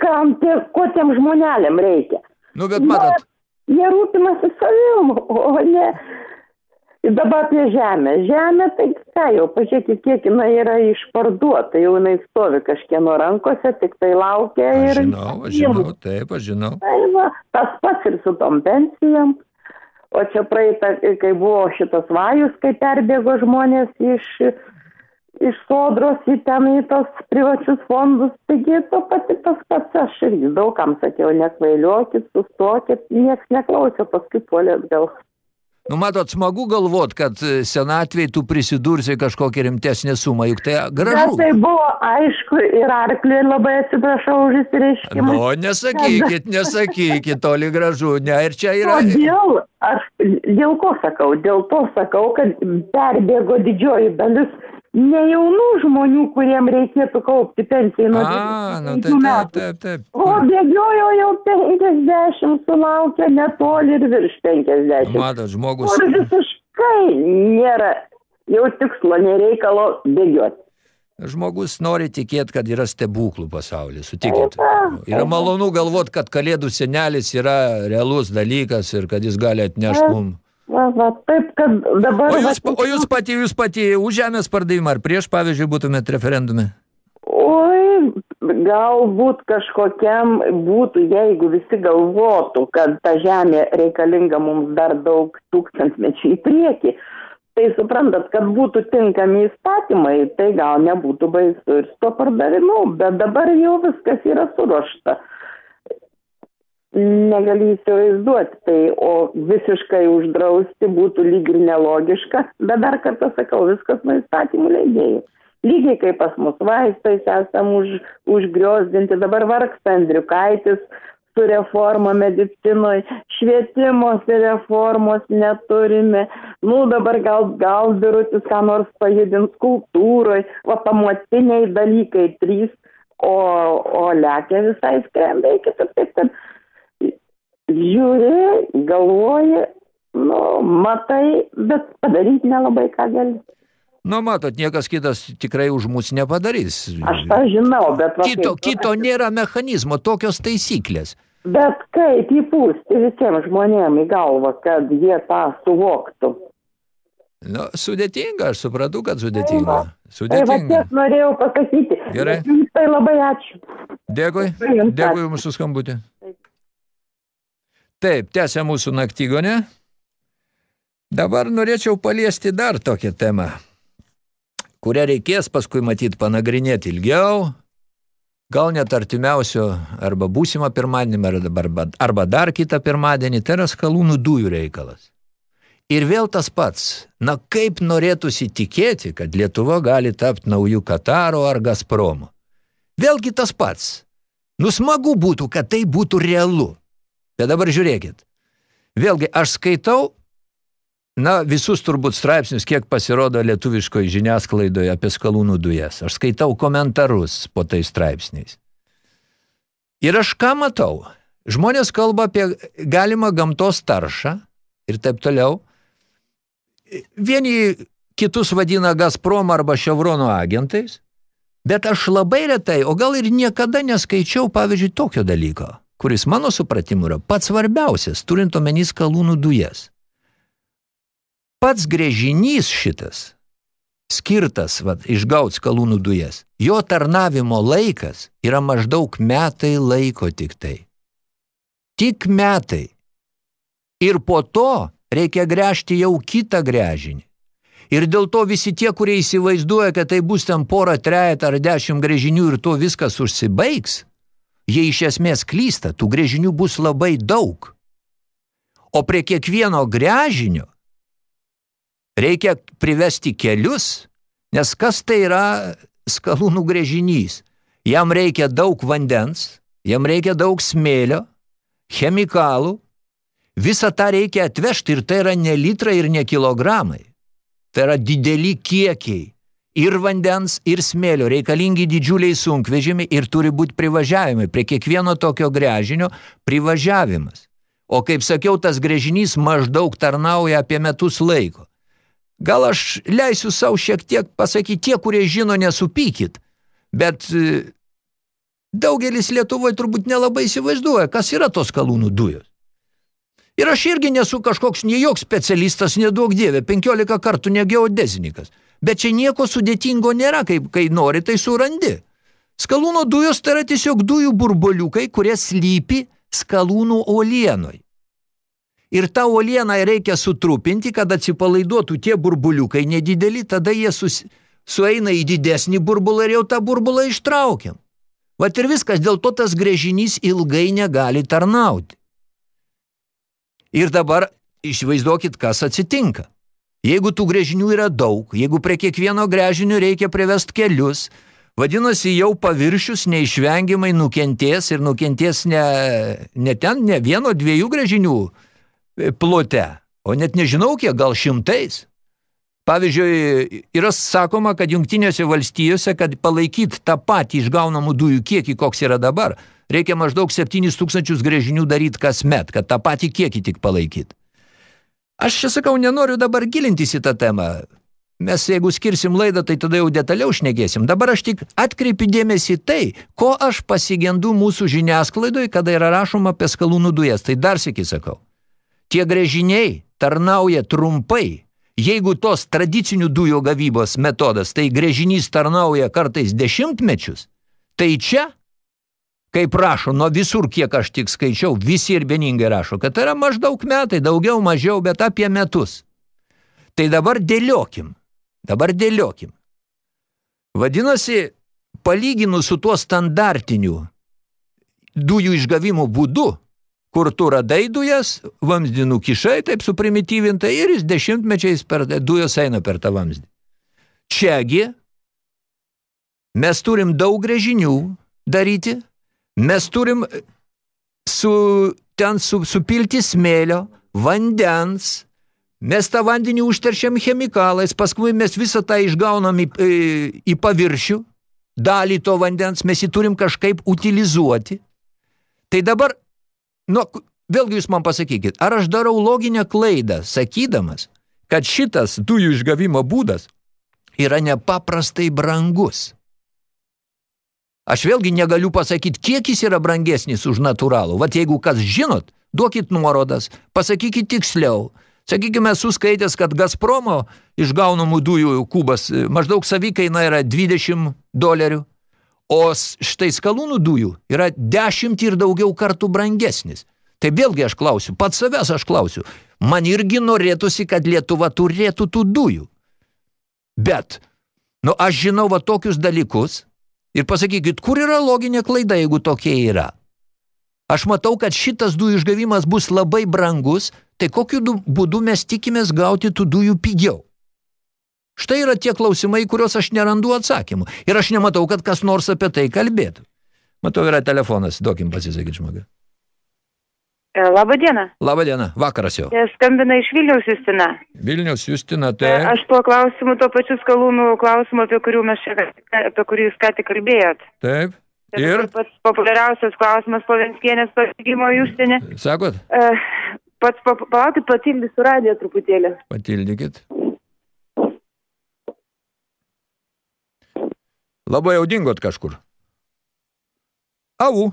kam tie, ko tiem žmonėlėm reikia. Nu, bet matot, Jie rūpinasi savim, o ne. Ir dabar apie žemę. Žemė, tai ką jau, pažiūrėkit, kiek jinai yra išparduota, jau jinai stovi kažkieno rankose, tik tai laukia aš ir... žinau, aš žinau, taip, aš žinau. Tai va, tas pats ir su tom pensijom. O čia praeitą, kai buvo šitas vajus, kai perbėgo žmonės iš, iš sodros į ten į tos privačius fondus, taigi to pati tas pats aš irgi daugam sakiau, nekvailiokit, sustokit, nieks neklausė, paskui polėt gal. Nu, matot, smagu galvot, kad e, senatvėj tu prisidursi kažkokią rimtesnę sumą, juk tai Bet gražu. tai buvo aišku ir arkliui labai atsiprašau už įsireiškimą. Nu, nesakykit, nesakykit, toli gražu, ne, ir čia yra... Kodėl? Aš dėl ko sakau? Dėl to sakau, kad perbėgo didžioji dalis ne jaunų žmonių, kuriem reikėtų kaupti pensijai nuo A, nu, 25 tai taip, metų. taip, taip. O bėgiojo jau 50, sulaukė netoli ir virš 50. Matot, žmogus... Kur visiškai nėra jau tikslo, nereikalo bėgioti. Žmogus nori tikėti, kad yra stebuklų pasaulis, sutikit. Yra malonu galvot, kad kalėdų senelis yra realus dalykas ir kad jis gali atnešti mum. Va, va, taip, kad dabar... O jūs, va, o jūs pati, jūs pati už žemės pardavimą ar prieš, pavyzdžiui, būtumėt referendume? Oi, galbūt kažkokiam būtų, jeigu visi galvotų, kad ta žemė reikalinga mums dar daug tūkstantmečių į priekį. Tai suprantat, kad būtų tinkami įstatymai, tai gal nebūtų baisu ir su to pardavimu, bet dabar jau viskas yra suruošta. Negaliu įsivaizduoti, tai o visiškai uždrausti būtų lyg ir nelogiška, bet dar kartą sakau, viskas nuo įstatymų leidėjų. Lygiai kaip pas mus vaistais esam už, užgriozdinti, dabar vargsta Andriukaitis su reforma medicinoje, švietimuose reformos neturime, nu dabar gal, gal birutis ką nors pajudins kultūroje, o pamatiniai dalykai trys, o, o lekia visai skrenda iki taip, taip, kad žiūri, galvoji, nu, matai, bet padaryti nelabai ką gali. Nu, matot, niekas kitas tikrai už mus nepadarys. Aš tą žinau, bet... va, Kito, kaip- kito nėra mechanizmo, tokios taisyklės. Bet kaip įpūsti visiems žmonėm į galvą, kad jie tą suvoktų. Nu, sudėtinga, aš supratau, kad sudėtinga. Tai va Sudėtinga. tiek norėjau pasakyti. Gerai. Tai labai ačiū. Dėkui, dėkui. Jums už skambutį. Taip, tęsia mūsų naktygonė. Dabar norėčiau paliesti dar tokią temą, kurią reikės paskui matyti panagrinėti ilgiau, gal net artimiausio arba būsimą pirmadienį, arba, arba dar kitą pirmadienį, tai yra skalūnų dujų reikalas. Ir vėl tas pats, na kaip norėtųsi tikėti, kad Lietuva gali tapti naujų Kataro ar Gazpromo. Vėlgi tas pats. Nu smagu būtų, kad tai būtų realu. Bet dabar žiūrėkit. Vėlgi, aš skaitau, na, visus turbūt straipsnius, kiek pasirodo lietuviškoje žiniasklaidoje apie skalūnų dujas. Aš skaitau komentarus po tais straipsniais. Ir aš ką matau? Žmonės kalba apie galimą gamtos taršą ir taip toliau. Vieni kitus vadina Gazprom arba Chevrono agentais, bet aš labai retai, o gal ir niekada neskaičiau, pavyzdžiui, tokio dalyko, kuris mano supratimu yra pats svarbiausias, turint omeny skalūnų dujas. Pats grėžinys šitas, skirtas vat, išgauti skalūnų dujas, jo tarnavimo laikas yra maždaug metai laiko tik tai. Tik metai. Ir po to reikia gręžti jau kitą gręžinį. Ir dėl to visi tie, kurie įsivaizduoja, kad tai bus ten porą, trejet ar dešimt grėžinių ir to viskas užsibaigs, jie iš esmės klysta, tų grėžinių bus labai daug. O prie kiekvieno gręžinio reikia privesti kelius, nes kas tai yra skalūnų grėžinys? Jam reikia daug vandens, jam reikia daug smėlio, chemikalų, visą tą reikia atvežti ir tai yra ne litrai ir ne kilogramai. Tai yra dideli kiekiai ir vandens, ir smėlio, reikalingi didžiuliai sunkvežimiai ir turi būti privažiavimai. Prie kiekvieno tokio grežinio privažiavimas. O kaip sakiau, tas grėžinys maždaug tarnauja apie metus laiko. Gal aš leisiu savo šiek tiek pasakyti, tie, kurie žino, nesupykit, bet e, daugelis Lietuvoje turbūt nelabai įsivaizduoja, kas yra tos kalūnų dujos. Ir aš irgi nesu kažkoks nei joks specialistas, neduok dievė, 15 kartų ne geodezinikas. Bet čia nieko sudėtingo nėra, kaip kai nori, tai surandi. Skalūno dujos tai yra tiesiog dujų burboliukai, kurie slypi skalūnų uolienoj. Ir tą uolieną reikia sutrupinti, kad atsipalaiduotų tie burbuliukai nedideli, tada jie sus, sueina į didesnį burbulą ir jau tą burbulą ištraukiam. Vat ir viskas, dėl to tas grėžinys ilgai negali tarnauti. Ir dabar išvaizduokit, kas atsitinka. Jeigu tų grėžinių yra daug, jeigu prie kiekvieno grėžinių reikia privest kelius, Vadinasi, jau paviršius neišvengiamai nukentės ir nukentės ne, ne ten, ne vieno, dviejų grėžinių e, plote, o net nežinau kiek, gal šimtais. Pavyzdžiui, yra sakoma, kad jungtinėse valstijose, kad palaikyt tą patį išgaunamų dujų kiekį, koks yra dabar, reikia maždaug 7 tūkstančius grėžinių daryti kasmet, kad tą patį kiekį tik palaikyt. Aš čia sakau, nenoriu dabar gilintis į tą temą. Mes jeigu skirsim laidą, tai tada jau detaliau šnekėsim. Dabar aš tik atkreipiu dėmesį tai, ko aš pasigendu mūsų žiniasklaidoj, kada yra rašoma apie skalūnų dujas. Tai dar sėki sakau. Tie grėžiniai tarnauja trumpai. Jeigu tos tradicinių dujų gavybos metodas, tai grėžinys tarnauja kartais dešimtmečius, tai čia, kaip rašo, nuo visur, kiek aš tik skaičiau, visi ir beningai rašo, kad tai yra maždaug metai, daugiau, mažiau, bet apie metus. Tai dabar dėliokim. Dabar dėliokim. Vadinasi, palyginus su tuo standartiniu dujų išgavimo būdu, kur tu radai dujas, vamzdinų kišai, taip suprimityvintai, ir jis dešimtmečiais per, dujos eina per tą vamzdį. Čiagi mes turim daug grėžinių daryti, mes turim su, ten su, supilti smėlio, vandens, Mes tą vandenį užteršiam chemikalais, paskui mes visą tą išgaunam į, į, į paviršių, dalį to vandens, mes jį turim kažkaip utilizuoti. Tai dabar, nu, vėlgi jūs man pasakykit, ar aš darau loginę klaidą, sakydamas, kad šitas dujų išgavimo būdas yra nepaprastai brangus. Aš vėlgi negaliu pasakyti, kiek jis yra brangesnis už natūralų. Vat jeigu kas žinot, duokit nuorodas, pasakykit tiksliau – Sakykime, esu skaitęs, kad Gazpromo išgaunamų dujų kubas e, maždaug savikaina yra 20 dolerių, o štai skalūnų dujų yra 10 ir daugiau kartų brangesnis. Tai vėlgi aš klausiu, pats savęs aš klausiu, man irgi norėtųsi, kad Lietuva turėtų tų dujų. Bet, nu, aš žinau va tokius dalykus ir pasakykit, kur yra loginė klaida, jeigu tokie yra. Aš matau, kad šitas dujų išgavimas bus labai brangus, tai kokiu būdu mes tikimės gauti tų dujų pigiau? Štai yra tie klausimai, kuriuos aš nerandu atsakymų. Ir aš nematau, kad kas nors apie tai kalbėtų. Matau, yra telefonas, duokim pasisakyti žmogui. Labą dieną. Labą dieną, vakaras jau. Skambina iš Vilniaus Justina. Vilniaus Justina, tai... Aš tuo klausimu, tuo pačiu skalūnų klausimu, apie, kurių mes čia, apie kurį jūs ką tik kalbėjot. Taip. Tai Ir? Pats populiariausias klausimas po Venskienės pasigimo užsienį. Sakot? Pats, palaukit, patildysiu radiją truputėlį. Patildykit. Labai jau dingot kažkur. Au.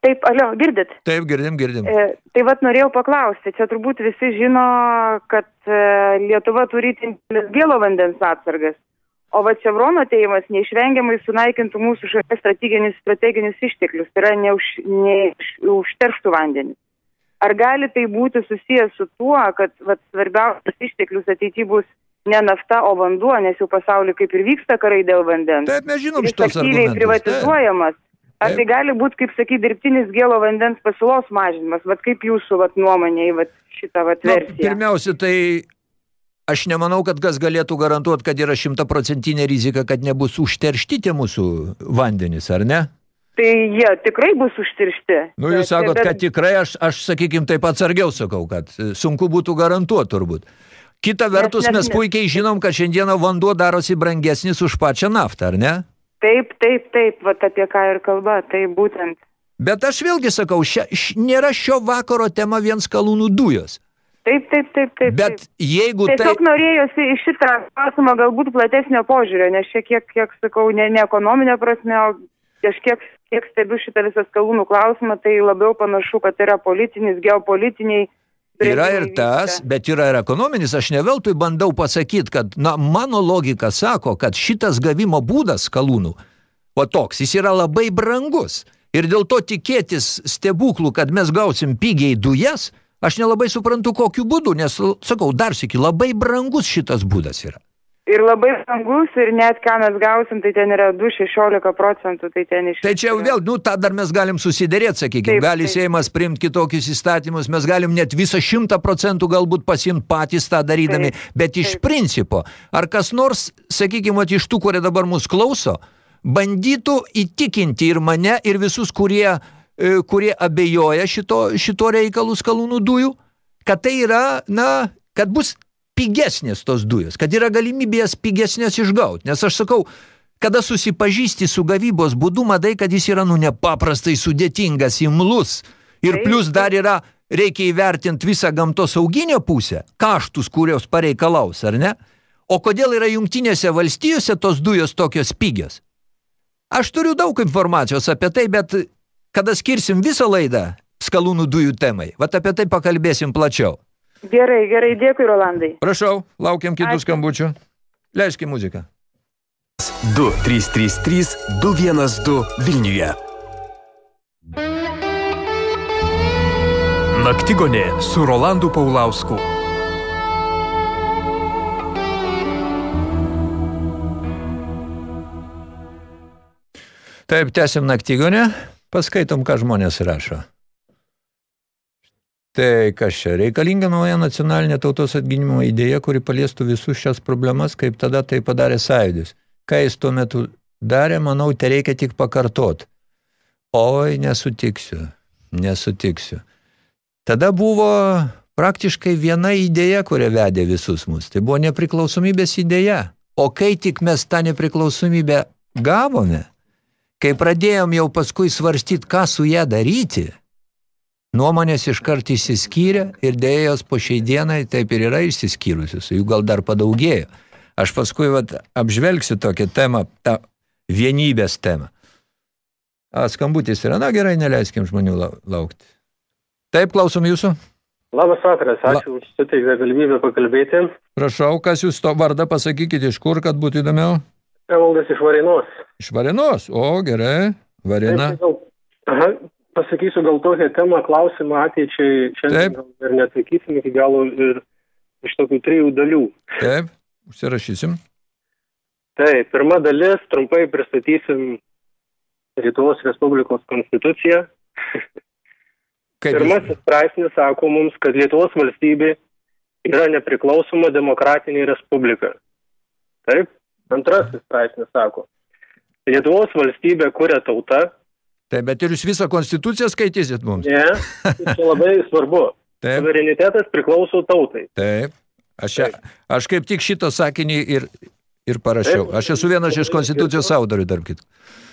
Taip, alio, girdit? Taip, girdim, girdim. E, tai vat norėjau paklausti, čia turbūt visi žino, kad e, Lietuva turi gėlo vandens atsargas. O va Chevrono ateimas neišvengiamai sunaikintų mūsų šalies strateginius, strateginius išteklius, tai yra neuž, neužterštų vandenį. Ar gali tai būti susijęs su tuo, kad va, svarbiausias išteklius ateityje bus ne nafta, o vanduo, nes jau pasaulyje kaip ir vyksta karai dėl vandens. Taip, mes žinom Jis šitos aktyviai argumentus. privatizuojamas. Ar tai gali būti, kaip sakyti, dirbtinis gėlo vandens pasiūlos mažinimas? Vat kaip jūsų vat, nuomonė į vat, šitą vat, Nu, versiją? pirmiausia, tai aš nemanau, kad kas galėtų garantuoti, kad yra šimtaprocentinė rizika, kad nebus užteršti tie mūsų vandenys, ar ne? Tai jie tikrai bus užtiršti. Nu, jūs sakot, kad tikrai, aš, aš sakykim, taip atsargiau sakau, kad e, sunku būtų garantuoti turbūt. Kita vertus, mes, mes puikiai žinom, kad šiandieną vanduo darosi brangesnis už pačią naftą, ar ne? Taip, taip, taip, vat apie ką ir kalba, tai būtent. Bet aš vėlgi sakau, šia, š, nėra šio vakaro tema vien skalūnų dujos. Taip, taip, taip, taip. Bet jeigu Tiesiog tai... norėjosi iš šitą klausimą galbūt platesnio požiūrio, nes šiek tiek, kiek sakau, ne, ne ekonominė prasme, o kažkiek kiek stebiu šitą visą skalūnų klausimą, tai labiau panašu, kad tai yra politinis, geopolitiniai. Yra ir tas, bet yra ir ekonominis. Aš ne veltui bandau pasakyti, kad na, mano logika sako, kad šitas gavimo būdas skalūnų, o toks, jis yra labai brangus. Ir dėl to tikėtis stebuklų, kad mes gausim pigiai dujas, Aš nelabai suprantu, kokiu būdu, nes, sakau, dar sėki, labai brangus šitas būdas yra. Ir labai brangus, ir net ką mes gausim, tai ten yra 2-16 procentų, tai ten iš... Tai čia jau vėl, nu, tą dar mes galim susidėrėti, sakykime, taip, gali taip. Seimas priimti kitokius įstatymus, mes galim net visą šimtą procentų galbūt pasimti patys tą darydami, taip, bet iš taip. principo, ar kas nors, sakykime, iš tų, kurie dabar mus klauso, bandytų įtikinti ir mane, ir visus, kurie E, kurie abejoja šito, šito reikalų skalūnų dujų, kad tai yra, na, kad bus pigesnės tos dujos, kad yra galimybės pigesnės išgauti. Nes aš sakau, kada susipažįsti su gavybos būdu, madai, kad jis yra, nu, nepaprastai sudėtingas, imlus. Ir plus dar yra, reikia įvertinti visą gamtos auginio pusę, kaštus, kurios pareikalaus, ar ne? O kodėl yra jungtinėse valstijose tos dujos tokios pigios? Aš turiu daug informacijos apie tai, bet kada skirsim visą laidą skalūnų dujų temai, vat apie tai pakalbėsim plačiau. Gerai, gerai, dėkui, Rolandai. Prašau, laukiam kitų Ačiū. skambučių. Leiskime muziką. 2333 212 Vilniuje. Naktigonė su Rolandu Paulausku. Taip, tęsim naktigonę. Paskaitom, ką žmonės rašo. Tai kas čia? Reikalinga nauja nacionalinė tautos atginimo idėja, kuri paliestų visus šias problemas, kaip tada tai padarė sąjūdis. Ką jis tuo metu darė, manau, te reikia tik pakartot. Oi, nesutiksiu, nesutiksiu. Tada buvo praktiškai viena idėja, kurią vedė visus mus. Tai buvo nepriklausomybės idėja. O kai tik mes tą nepriklausomybę gavome, Kai pradėjom jau paskui svarstyti, ką su ją daryti, nuomonės iškart išsiskyrė ir dėjos po šiai dienai taip ir yra išsiskyrusios, jų gal dar padaugėjo. Aš paskui vat, apžvelgsiu tokią temą, tą vienybės temą. A, skambutis yra, na gerai, neleiskim žmonių laukti. Taip, klausom jūsų. Labas vakaras, ačiū už suteiktą galimybę pakalbėti. Prašau, kas jūs to vardą pasakykite, iš kur, kad būtų įdomiau? Evaldas iš Varinos. Iš Varinos, o gerai, Varina. Taip, gal, aha, pasakysiu gal tokią temą, klausimą ateičiai, šiandien ir neatsakysim iki galo ir iš tokių trijų dalių. Taip, užsirašysim. Taip, pirma dalis, trumpai pristatysim Lietuvos Respublikos konstituciją. Kaip Pirmasis straipsnis sako mums, kad Lietuvos valstybė yra nepriklausoma demokratinė respublika. Taip? Antrasis straipsnis sako, Lietuvos valstybė kuria tauta. Taip, bet ir jūs visą konstituciją skaitysit mums. Ne, tai labai svarbu. Taip. Suverenitetas priklauso tautai. Taip. Aš, Taip. aš kaip tik šitą sakinį ir, ir parašiau. Taip. Aš esu vienas iš konstitucijos autorių, tarp kitų.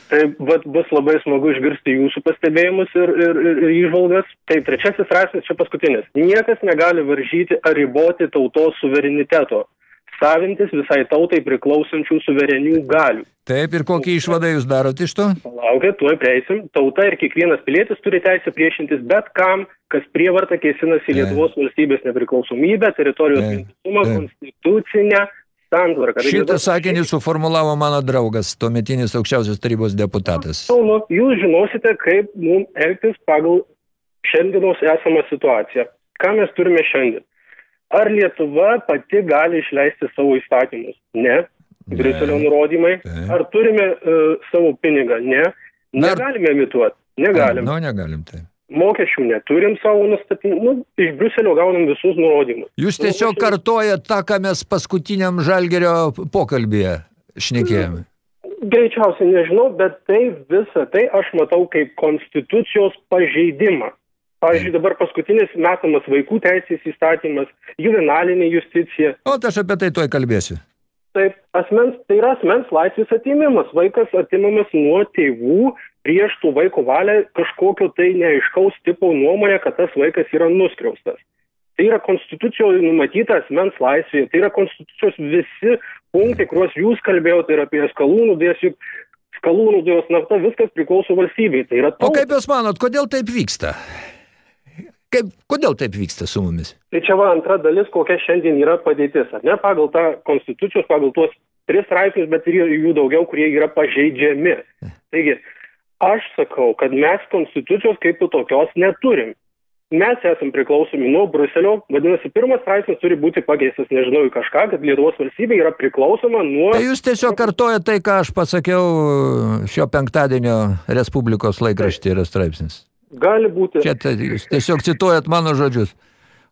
Tai vat, bus labai smagu išgirsti jūsų pastebėjimus ir, ir, ir, ir įžvalgas. Tai trečiasis straipsnis, čia paskutinis. Niekas negali varžyti ar riboti tautos suvereniteto savintis visai tautai priklausančių suverenių galių. Taip, ir kokį išvadą jūs darote iš to? Palaukit, tuoj prieisim. Tauta ir kiekvienas pilietis turi teisę priešintis bet kam, kas prievarta kėsinasi į Lietuvos valstybės nepriklausomybę, teritorijos vientisumą, konstitucinę santvarką. Šitą sakinį suformulavo mano draugas, tuometinis aukščiausios tarybos deputatas. Nu, jūs žinosite, kaip mums elgtis pagal šiandienos esamą situaciją. Ką mes turime šiandien? Ar Lietuva pati gali išleisti savo įstatymus? Ne. Briuselio nurodymai. Ne. Ar turime uh, savo pinigą? Ne. Negalime imituoti. Negalim. Nu, negalim, tai. mokesčių neturim savo nustatymų, nu, iš Briuselio gaunam visus nurodymus. Jūs tiesiog kartojat tą, ką mes paskutiniam žalgerio pokalbėje šnekėjome. Greičiausiai nežinau, bet tai visą tai aš matau kaip konstitucijos pažeidimą. Pavyzdžiui, dabar paskutinis metamas vaikų teisės įstatymas, juvenalinė justicija. O, tai aš apie tai toj kalbėsiu. Taip, asmens, tai yra asmens laisvės atimimas. Vaikas atimamas nuo tėvų prieš tų vaiko valią kažkokio tai neaiškaus tipo nuomonę, kad tas vaikas yra nuskriaustas. Tai yra konstitucijoje numatyta asmens laisvė, tai yra konstitucijos visi punktai, kuriuos jūs kalbėjote, yra apie skalūnų dujas, juk skalūnų dujos nafta, viskas priklauso valstybei. Tai yra O kaip jūs manot, kodėl taip vyksta? Kaip, kodėl taip vyksta su mumis? Tai čia va antra dalis, kokia šiandien yra padėtis, ar ne, pagal tą konstitucijos, pagal tuos tris straipsnius, bet ir jų daugiau, kurie yra pažeidžiami. Taigi, aš sakau, kad mes konstitucijos kaip tokios neturim. Mes esam priklausomi nuo Bruselio, vadinasi, pirmas straipsnis turi būti pakeistas, nežinau, į kažką, kad Lietuvos valstybė yra priklausoma nuo... Tai jūs tiesiog kartojate tai, ką aš pasakiau šio penktadienio Respublikos laikraštį yra straipsnis. Gali būti... Čia tai jūs tiesiog cituojat mano žodžius.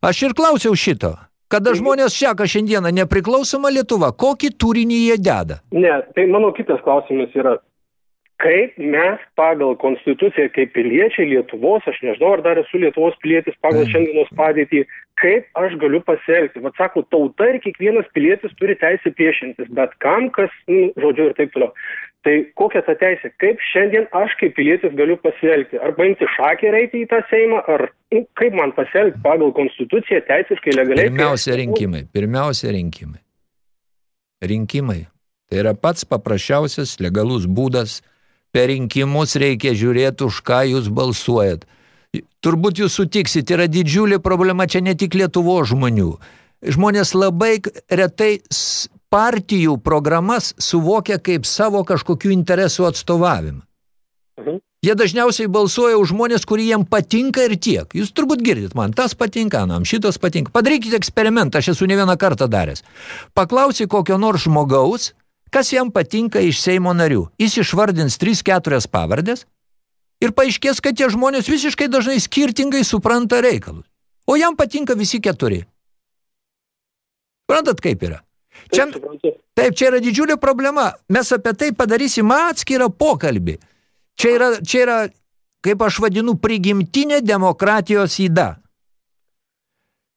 Aš ir klausiau šito. Kada žmonės šeka šiandieną nepriklausoma Lietuva, kokį turinį jie deda? Ne, tai mano kitas klausimas yra, kaip mes pagal konstituciją, kaip piliečiai Lietuvos, aš nežinau, ar dar esu Lietuvos pilietis pagal šiandienos padėtį, kaip aš galiu pasielgti. Vat sako, tauta ir kiekvienas pilietis turi teisę priešintis, bet kam, kas, nu, žodžiu ir taip toliau. Tai kokia ta teisė? Kaip šiandien aš kaip pilietis galiu pasielgti? Ar paimti šakį ir eiti į tą Seimą, ar nu, kaip man pasielgti pagal konstituciją teisiškai legaliai? Pirmiausia rinkimai. Pirmiausia rinkimai. Rinkimai. Tai yra pats paprasčiausias legalus būdas. Per rinkimus reikia žiūrėti, už ką jūs balsuojat. Turbūt jūs sutiksit, yra didžiulė problema čia ne tik Lietuvo žmonių. Žmonės labai retai partijų programas suvokia kaip savo kažkokių interesų atstovavimą. Mhm. Jie dažniausiai balsuoja už žmonės, kurie jiem patinka ir tiek. Jūs turbūt girdit man, tas patinka, anam, šitas patinka. Padarykite eksperimentą, aš esu ne vieną kartą daręs. Paklausi kokio nors žmogaus, kas jam patinka iš Seimo narių. Jis išvardins 3-4 pavardės ir paaiškės, kad tie žmonės visiškai dažnai skirtingai supranta reikalus. O jam patinka visi keturi. Suprantat, kaip yra? Čia, Taip, čia yra didžiulė problema. Mes apie tai padarysim atskirą pokalbį. Čia yra, čia yra, kaip aš vadinu, prigimtinė demokratijos įda.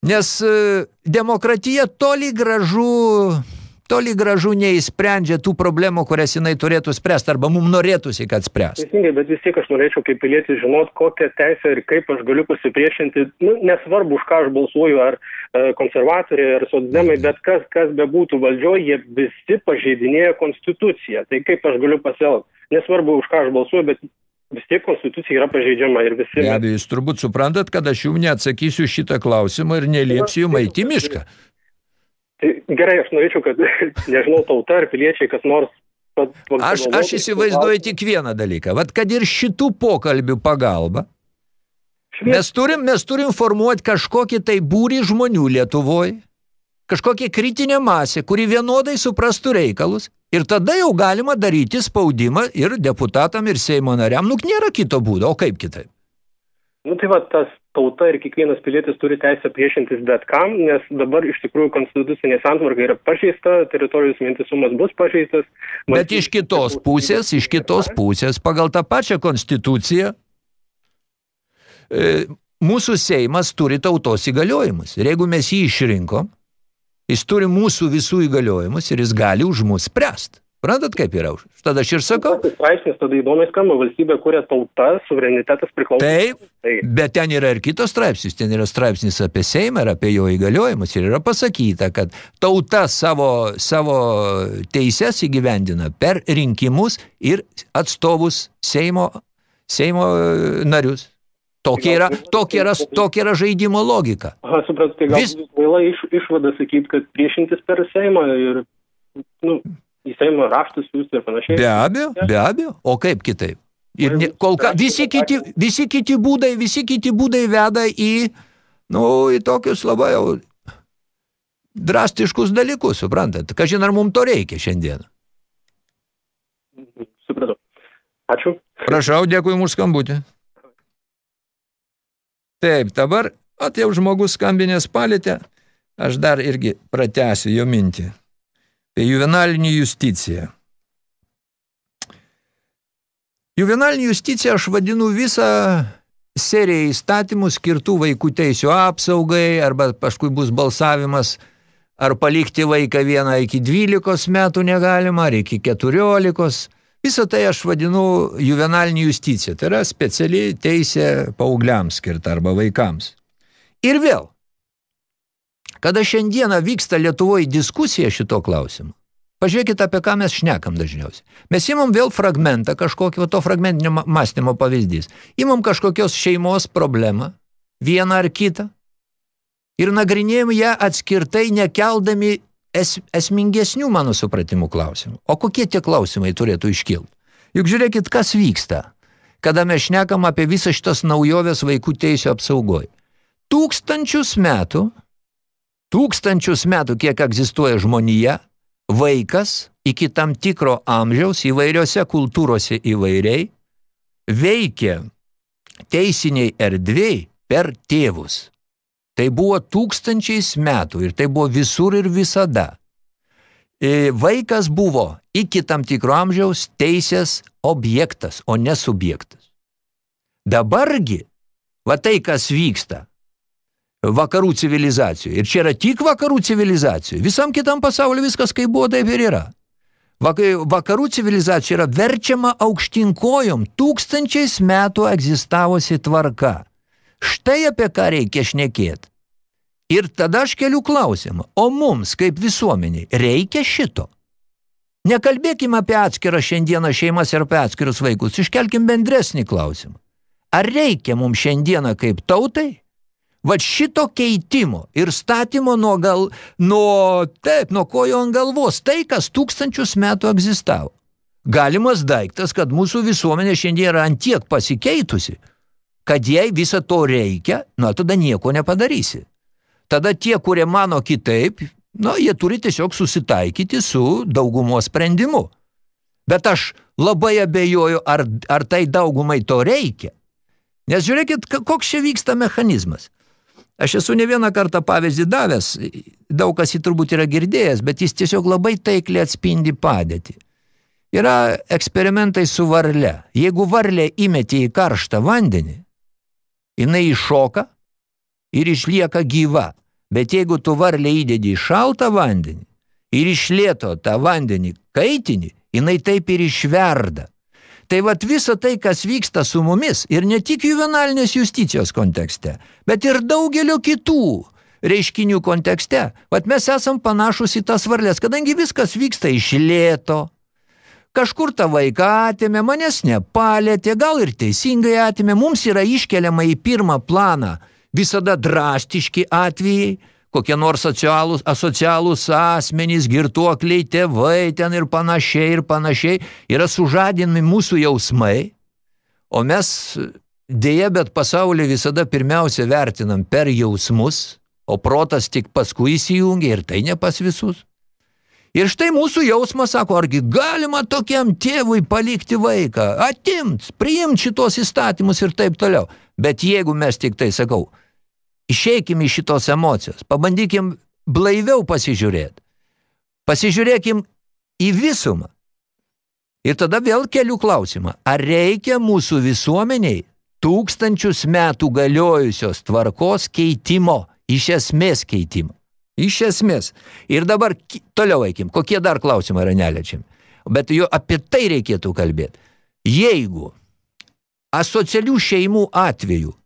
Nes e, demokratija toli gražu, toli gražu neįsprendžia tų problemų, kurias jinai turėtų spręsti, arba mums norėtųsi, kad spręstų. Teisingai, bet vis tiek aš norėčiau kaip pilietis žinot, kokią teisę ir kaip aš galiu pasipriešinti, nu, nesvarbu, už ką aš balsuoju, ar e, konservatoriai, ar socdemai, bet kas, kas bebūtų valdžioje, jie visi pažeidinėja konstituciją. Tai kaip aš galiu pasielgti? Nesvarbu, už ką aš balsuoju, bet vis tiek konstitucija yra pažeidžiama ir visi. Be abejo, jūs turbūt suprantat, kad aš jums neatsakysiu šitą klausimą ir neliepsiu jums eiti mišką. Tai gerai, aš norėčiau, kad, nežinau, tauta ar piliečiai, kas nors... Aš, aš įsivaizduoju tik vieną dalyką. Vat kad ir šitų pokalbių pagalba mes turim, mes turim formuoti kažkokį tai būrį žmonių Lietuvoje, kažkokią kritinę masę, kuri vienodai suprastų reikalus ir tada jau galima daryti spaudimą ir deputatam, ir Seimo nariam. Nu, nėra kito būdo, o kaip kitaip? Nu tai va, tas tauta ir kiekvienas pilietis turi teisę priešintis bet kam, nes dabar iš tikrųjų konstitucinė santvarka yra pažeista, teritorijos vientisumas bus pažeistas. Bet iš kitos pusės, iš kitos pusės, pagal tą pačią konstituciją, e, mūsų Seimas turi tautos įgaliojimus. Ir jeigu mes jį išrinkom, jis turi mūsų visų įgaliojimus ir jis gali už mus spręst. Prantat, kaip yra? Tada aš ir sakau. Straipsnis tada įdomiai skamba, valstybė kuria tauta, suverenitetas priklauso. Taip, Tai bet ten yra ir kitos straipsnis, ten yra straipsnis apie Seimą ir apie jo įgaliojimus ir yra pasakyta, kad tauta savo, savo teises įgyvendina per rinkimus ir atstovus Seimo, Seimo e, narius. Tokia yra, tokia yra, tokia yra žaidimo logika. aha, supratau, tai gal Vis- kvaila iš, išvada sakyti, kad priešintis per Seimą ir, nu, į Seimą raštus siūsti ir panašiai. Be abejo, be abejo, o kaip kitaip? Ir ne, kol ka, visi, kiti, visi kiti būdai, visi kiti būdai veda į, nu, į tokius labai jau drastiškus dalykus, suprantat? Kažin ar mums to reikia šiandien. Supratau. Ačiū. Prašau, dėkui už skambutį. Taip, dabar, o jau žmogus skambinės palėtė, aš dar irgi pratęsiu jo mintį. Juvenalinį justiciją. Juvenalinį justiciją aš vadinu visą seriją įstatymų skirtų vaikų teisių apsaugai, arba paskui bus balsavimas, ar palikti vaiką vieną iki 12 metų negalima, ar iki 14. Visą tai aš vadinu juvenalinį justiciją. Tai yra speciali teisė paaugliams skirta arba vaikams. Ir vėl, kada šiandieną vyksta Lietuvoje diskusija šito klausimu, Pažiūrėkit, apie ką mes šnekam dažniausiai. Mes imam vėl fragmentą, kažkokį, to fragmentinio mąstymo pavyzdys. Imam kažkokios šeimos problemą, vieną ar kitą, ir nagrinėjom ją atskirtai, nekeldami es, esmingesnių mano supratimų klausimų. O kokie tie klausimai turėtų iškilti? Juk žiūrėkit, kas vyksta, kada mes šnekam apie visą šitas naujovės vaikų teisų apsaugoj. Tūkstančius metų, tūkstančius metų, kiek egzistuoja žmonija, vaikas iki tam tikro amžiaus įvairiose kultūrose įvairiai veikia teisiniai erdvėjai per tėvus. Tai buvo tūkstančiais metų ir tai buvo visur ir visada. E, vaikas buvo iki tam tikro amžiaus teisės objektas, o ne subjektas. Dabargi, va tai, kas vyksta, vakarų civilizacijų. Ir čia yra tik vakarų civilizacijų. Visam kitam pasauliu viskas kaip buvo, taip ir yra. Vakarų civilizacija yra verčiama aukštinkojom tūkstančiais metų egzistavusi tvarka. Štai apie ką reikia šnekėti. Ir tada aš keliu klausimą, o mums kaip visuomeniai reikia šito? Nekalbėkime apie atskirą šiandieną šeimas ir apie atskirus vaikus, iškelkim bendresnį klausimą. Ar reikia mums šiandieną kaip tautai Vat šito keitimo ir statymo nuo, gal, nuo, taip, nuo kojo ant galvos, tai, kas tūkstančius metų egzistavo. Galimas daiktas, kad mūsų visuomenė šiandien yra antiek pasikeitusi, kad jei visą to reikia, na, tada nieko nepadarysi. Tada tie, kurie mano kitaip, na, jie turi tiesiog susitaikyti su daugumo sprendimu. Bet aš labai abejoju, ar, ar tai daugumai to reikia. Nes žiūrėkit, koks čia vyksta mechanizmas. Aš esu ne vieną kartą pavyzdį davęs, daug kas jį turbūt yra girdėjęs, bet jis tiesiog labai taikliai atspindi padėtį. Yra eksperimentai su varle. Jeigu varlė įmeti į karštą vandenį, jinai iššoka ir išlieka gyva. Bet jeigu tu varlę įdedi į šaltą vandenį ir išlėto tą vandenį kaitinį, jinai taip ir išverda. Tai vat visa tai, kas vyksta su mumis, ir ne tik juvenalinės justicijos kontekste, bet ir daugelio kitų reiškinių kontekste, vat mes esam panašus į tas varlės, kadangi viskas vyksta iš lėto, kažkur tą vaiką atėmė, manęs nepalėtė, gal ir teisingai atėmė, mums yra iškeliama į pirmą planą visada drastiški atvejai, kokie nors socialūs, asocialūs asmenys, girtuokliai, tėvai ten ir panašiai ir panašiai, yra sužadinami mūsų jausmai, o mes dėja, bet pasaulyje visada pirmiausia vertinam per jausmus, o protas tik paskui įsijungia ir tai ne pas visus. Ir štai mūsų jausmas sako, argi galima tokiam tėvui palikti vaiką, atimt, priimt šitos įstatymus ir taip toliau. Bet jeigu mes tik tai, sakau, Išeikim iš šitos emocijos, pabandykim blaiviau pasižiūrėti. Pasižiūrėkim į visumą. Ir tada vėl keliu klausimą, ar reikia mūsų visuomeniai tūkstančius metų galiojusios tvarkos keitimo, iš esmės keitimo. Iš esmės. Ir dabar toliau eikim, kokie dar klausimai yra neliečiami. Bet jo apie tai reikėtų kalbėti. Jeigu asocialių šeimų atveju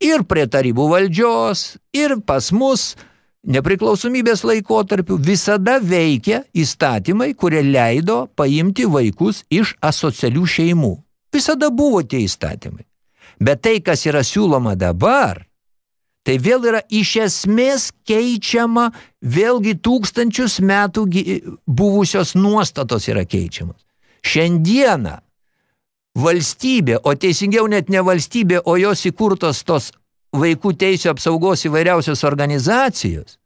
ir prie tarybų valdžios, ir pas mus nepriklausomybės laikotarpiu visada veikia įstatymai, kurie leido paimti vaikus iš asocialių šeimų. Visada buvo tie įstatymai. Bet tai, kas yra siūloma dabar, tai vėl yra iš esmės keičiama, vėlgi tūkstančius metų buvusios nuostatos yra keičiamas. Šiandieną valstybė, o teisingiau net ne valstybė, o jos įkurtos tos vaikų teisų apsaugos įvairiausios organizacijos,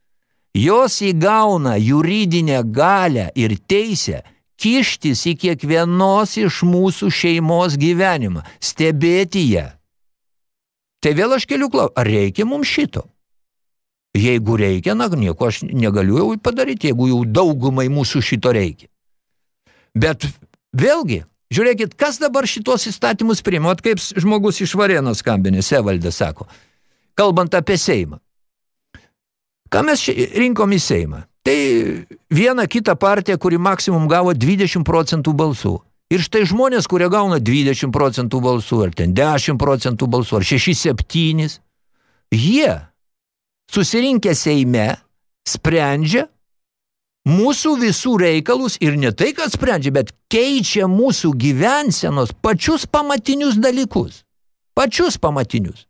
jos įgauna juridinę galę ir teisę kištis į kiekvienos iš mūsų šeimos gyvenimą, stebėti ją. Tai vėl aš keliu klausimą, ar reikia mums šito? Jeigu reikia, na, nieko aš negaliu jau padaryti, jeigu jau daugumai mūsų šito reikia. Bet vėlgi, žiūrėkit, kas dabar šitos įstatymus priima, kaip žmogus iš Varėnos skambinė, Sevaldė sako, kalbant apie Seimą. Ką mes rinkom į Seimą? Tai viena kita partija, kuri maksimum gavo 20 procentų balsų. Ir štai žmonės, kurie gauna 20 procentų balsų, ar ten 10 procentų balsų, ar 6-7, jie susirinkę Seime sprendžia mūsų visų reikalus ir ne tai, kad sprendžia, bet keičia mūsų gyvensenos pačius pamatinius dalykus. Pačius pamatinius.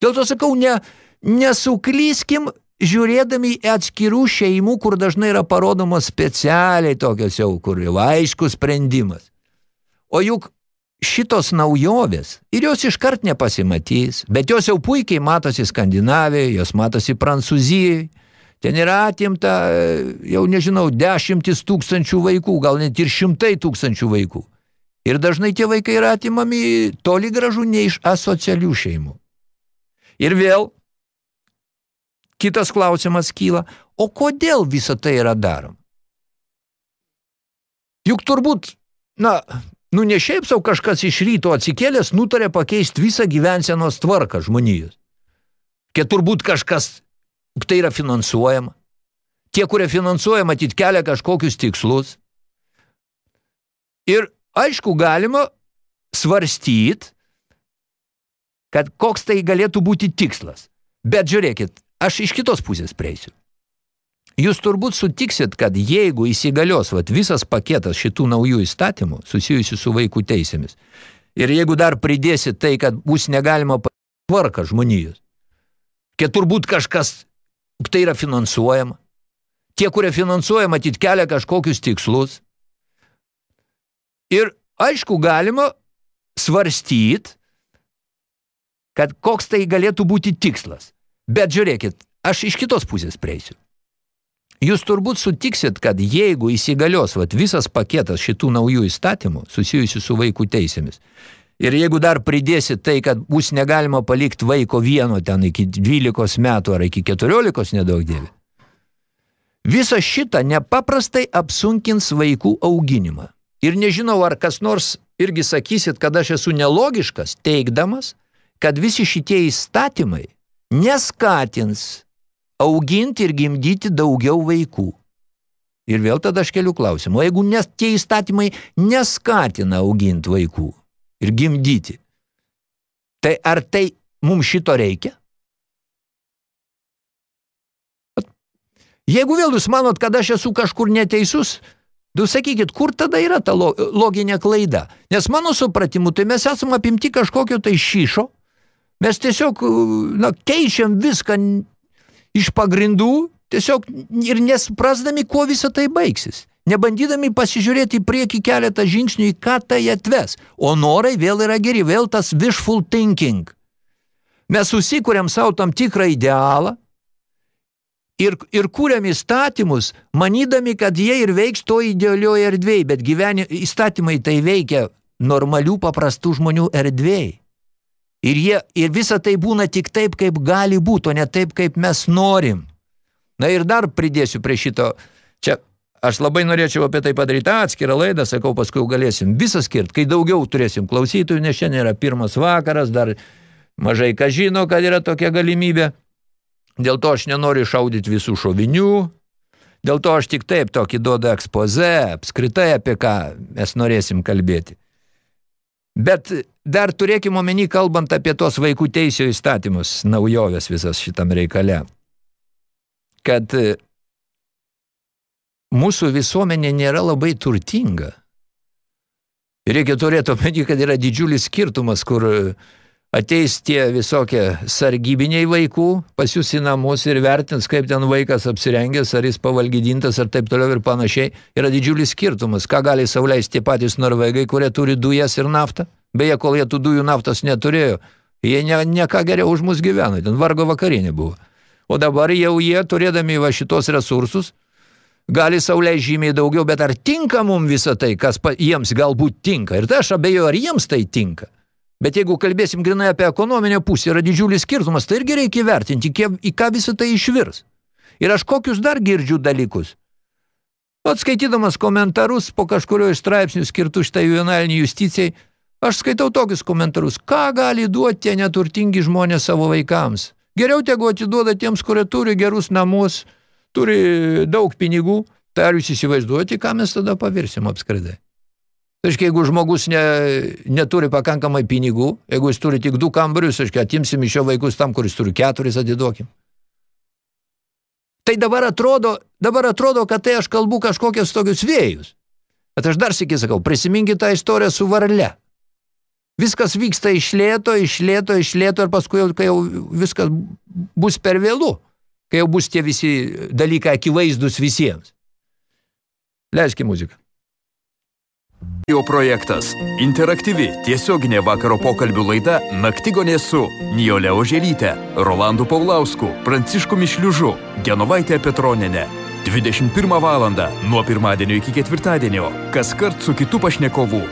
Dėl to sakau, ne, nesuklyskim žiūrėdami atskirų šeimų, kur dažnai yra parodomos specialiai tokios jau, kur jau aiškus sprendimas. O juk šitos naujovės ir jos iškart nepasimatys, bet jos jau puikiai matosi Skandinavijoje, jos matosi Prancūzijoje, ten yra atimta, jau nežinau, dešimtis tūkstančių vaikų, gal net ir šimtai tūkstančių vaikų. Ir dažnai tie vaikai yra atimami toli gražu ne iš asocialių šeimų. Ir vėl kitas klausimas kyla, o kodėl visa tai yra darom? Juk turbūt, na, Nu, ne šiaip savo kažkas iš ryto atsikėlęs nutarė pakeisti visą gyvensenos tvarką žmonijos. Kad turbūt kažkas, tai yra finansuojama. Tie, kurie finansuoja, matyt, kelia kažkokius tikslus. Ir, aišku, galima svarstyti, kad koks tai galėtų būti tikslas. Bet žiūrėkit, aš iš kitos pusės prieisiu. Jūs turbūt sutiksit, kad jeigu įsigalios vat, visas paketas šitų naujų įstatymų susijusių su vaikų teisėmis, ir jeigu dar pridėsit tai, kad bus negalima tvarka žmonijos, kad turbūt kažkas tai yra finansuojama, tie, kurie finansuoja, matyt, kelia kažkokius tikslus, ir aišku, galima svarstyti, kad koks tai galėtų būti tikslas. Bet žiūrėkit, aš iš kitos pusės prieisiu. Jūs turbūt sutiksit, kad jeigu įsigalios vat, visas paketas šitų naujų įstatymų susijusių su vaikų teisėmis, ir jeigu dar pridėsit tai, kad bus negalima palikti vaiko vieno ten iki 12 metų ar iki 14 nedaug dėlį, visa šita nepaprastai apsunkins vaikų auginimą. Ir nežinau, ar kas nors irgi sakysit, kad aš esu nelogiškas, teikdamas, kad visi šitie įstatymai neskatins auginti ir gimdyti daugiau vaikų. Ir vėl tada aš keliu klausimą, jeigu nes, tie įstatymai neskatina auginti vaikų ir gimdyti, tai ar tai mums šito reikia? Jeigu vėl jūs manot, kad aš esu kažkur neteisus, Du sakykit, kur tada yra ta loginė klaida? Nes mano supratimu, tai mes esame apimti kažkokio tai šyšo, mes tiesiog na, keičiam viską iš pagrindų, tiesiog ir nesuprasdami, kuo visą tai baigsis. Nebandydami pasižiūrėti į priekį keletą žingsnių, į ką tai atves. O norai vėl yra geri, vėl tas wishful thinking. Mes susikūrėm savo tam tikrą idealą ir, ir kūrėm įstatymus, manydami, kad jie ir veiks to idealioje erdvėje, bet gyveni, įstatymai tai veikia normalių paprastų žmonių erdvėje. Ir, jie, ir visa tai būna tik taip, kaip gali būti, o ne taip, kaip mes norim. Na ir dar pridėsiu prie šito. Čia aš labai norėčiau apie tai padaryti atskirą laidą, sakau, paskui galėsim visą skirt, kai daugiau turėsim klausytojų, nes šiandien yra pirmas vakaras, dar mažai ką žino, kad yra tokia galimybė. Dėl to aš nenoriu šaudyti visų šovinių, dėl to aš tik taip tokį duodu ekspoze, apskritai apie ką mes norėsim kalbėti. Bet dar turėkime omeny, kalbant apie tos vaikų teisio įstatymus, naujovės visas šitam reikale, kad mūsų visuomenė nėra labai turtinga. Reikia turėti omeny, kad yra didžiulis skirtumas, kur ateis tie visokie sargybiniai vaikų, pas jūs į namus ir vertins, kaip ten vaikas apsirengęs, ar jis pavalgydintas, ar taip toliau ir panašiai, yra didžiulis skirtumas. Ką gali sauliaisti tie patys norvegai, kurie turi dujas ir naftą? Beje, kol jie tų dujų naftos neturėjo, jie ne, ne ką geriau už mus gyveno, ten vargo vakarinė buvo. O dabar jau jie, turėdami va šitos resursus, gali sauliai žymiai daugiau, bet ar tinka mums visą tai, kas jiems galbūt tinka? Ir tai aš abejoju, ar jiems tai tinka. Bet jeigu kalbėsim grinai apie ekonominę pusę, yra didžiulis skirtumas, tai irgi reikia vertinti, į ką visą tai išvirs. Ir aš kokius dar girdžiu dalykus. Atskaitydamas komentarus po kažkurio iš straipsnių skirtų šitai juvenalinį justicijai, aš skaitau tokius komentarus, ką gali duoti tie neturtingi žmonės savo vaikams. Geriau tegu atiduoda tiems, kurie turi gerus namus, turi daug pinigų, tai ar jūs įsivaizduoti, ką mes tada pavirsim apskridai. Tai jeigu žmogus ne, neturi pakankamai pinigų, jeigu jis turi tik du kambarius, aiškiai, atimsim iš jo vaikus tam, kuris turi keturis, atiduokim. Tai dabar atrodo, dabar atrodo, kad tai aš kalbu kažkokius tokius vėjus. Bet aš dar sėkiai sakau, prisiminkit tą istoriją su varle. Viskas vyksta iš lėto, iš lėto, iš lėto ir paskui, kai jau viskas bus per vėlų, kai jau bus tie visi dalykai akivaizdus visiems. Leiski muziką. Jo projektas – interaktyvi tiesioginė vakaro pokalbių laida Naktigonė su Nijole Oželytė, Rolandu Paulausku, Prancišku Mišliužu, Genovaitė Petroninė. 21 valandą nuo pirmadienio iki ketvirtadienio, kas kart su kitų pašnekovų.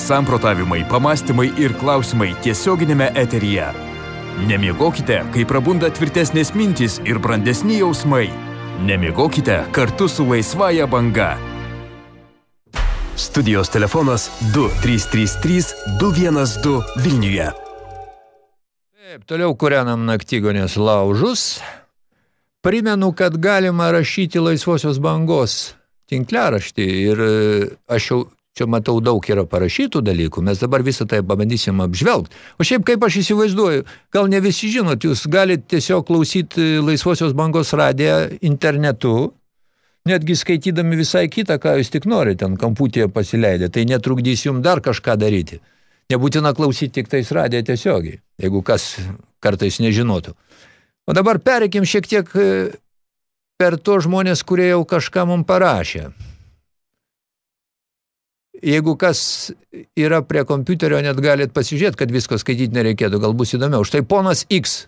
Samprotavimai, pamastymai ir klausimai tiesioginėme eteryje. Nemiegokite, kai prabunda tvirtesnės mintys ir brandesni jausmai. Nemiegokite kartu su laisvąja banga. Studijos telefonas 2333 212 Vilniuje. Taip, toliau kūrenam naktygonės laužus. Primenu, kad galima rašyti laisvosios bangos tinkleraštį ir e, aš jau čia matau daug yra parašytų dalykų, mes dabar visą tai pabandysim apžvelgti. O šiaip kaip aš įsivaizduoju, gal ne visi žinot, jūs galite tiesiog klausyti laisvosios bangos radiją internetu, netgi skaitydami visai kitą, ką jūs tik norite, ten kamputėje pasileidę, tai netrukdys jums dar kažką daryti. Nebūtina klausyti tik tais radiją tiesiogiai, jeigu kas kartais nežinotų. O dabar pereikim šiek tiek e, per to žmonės, kurie jau kažką mums parašė. Jeigu kas yra prie kompiuterio, net galit pasižiūrėti, kad visko skaityti nereikėtų, gal bus įdomiau. Štai ponas X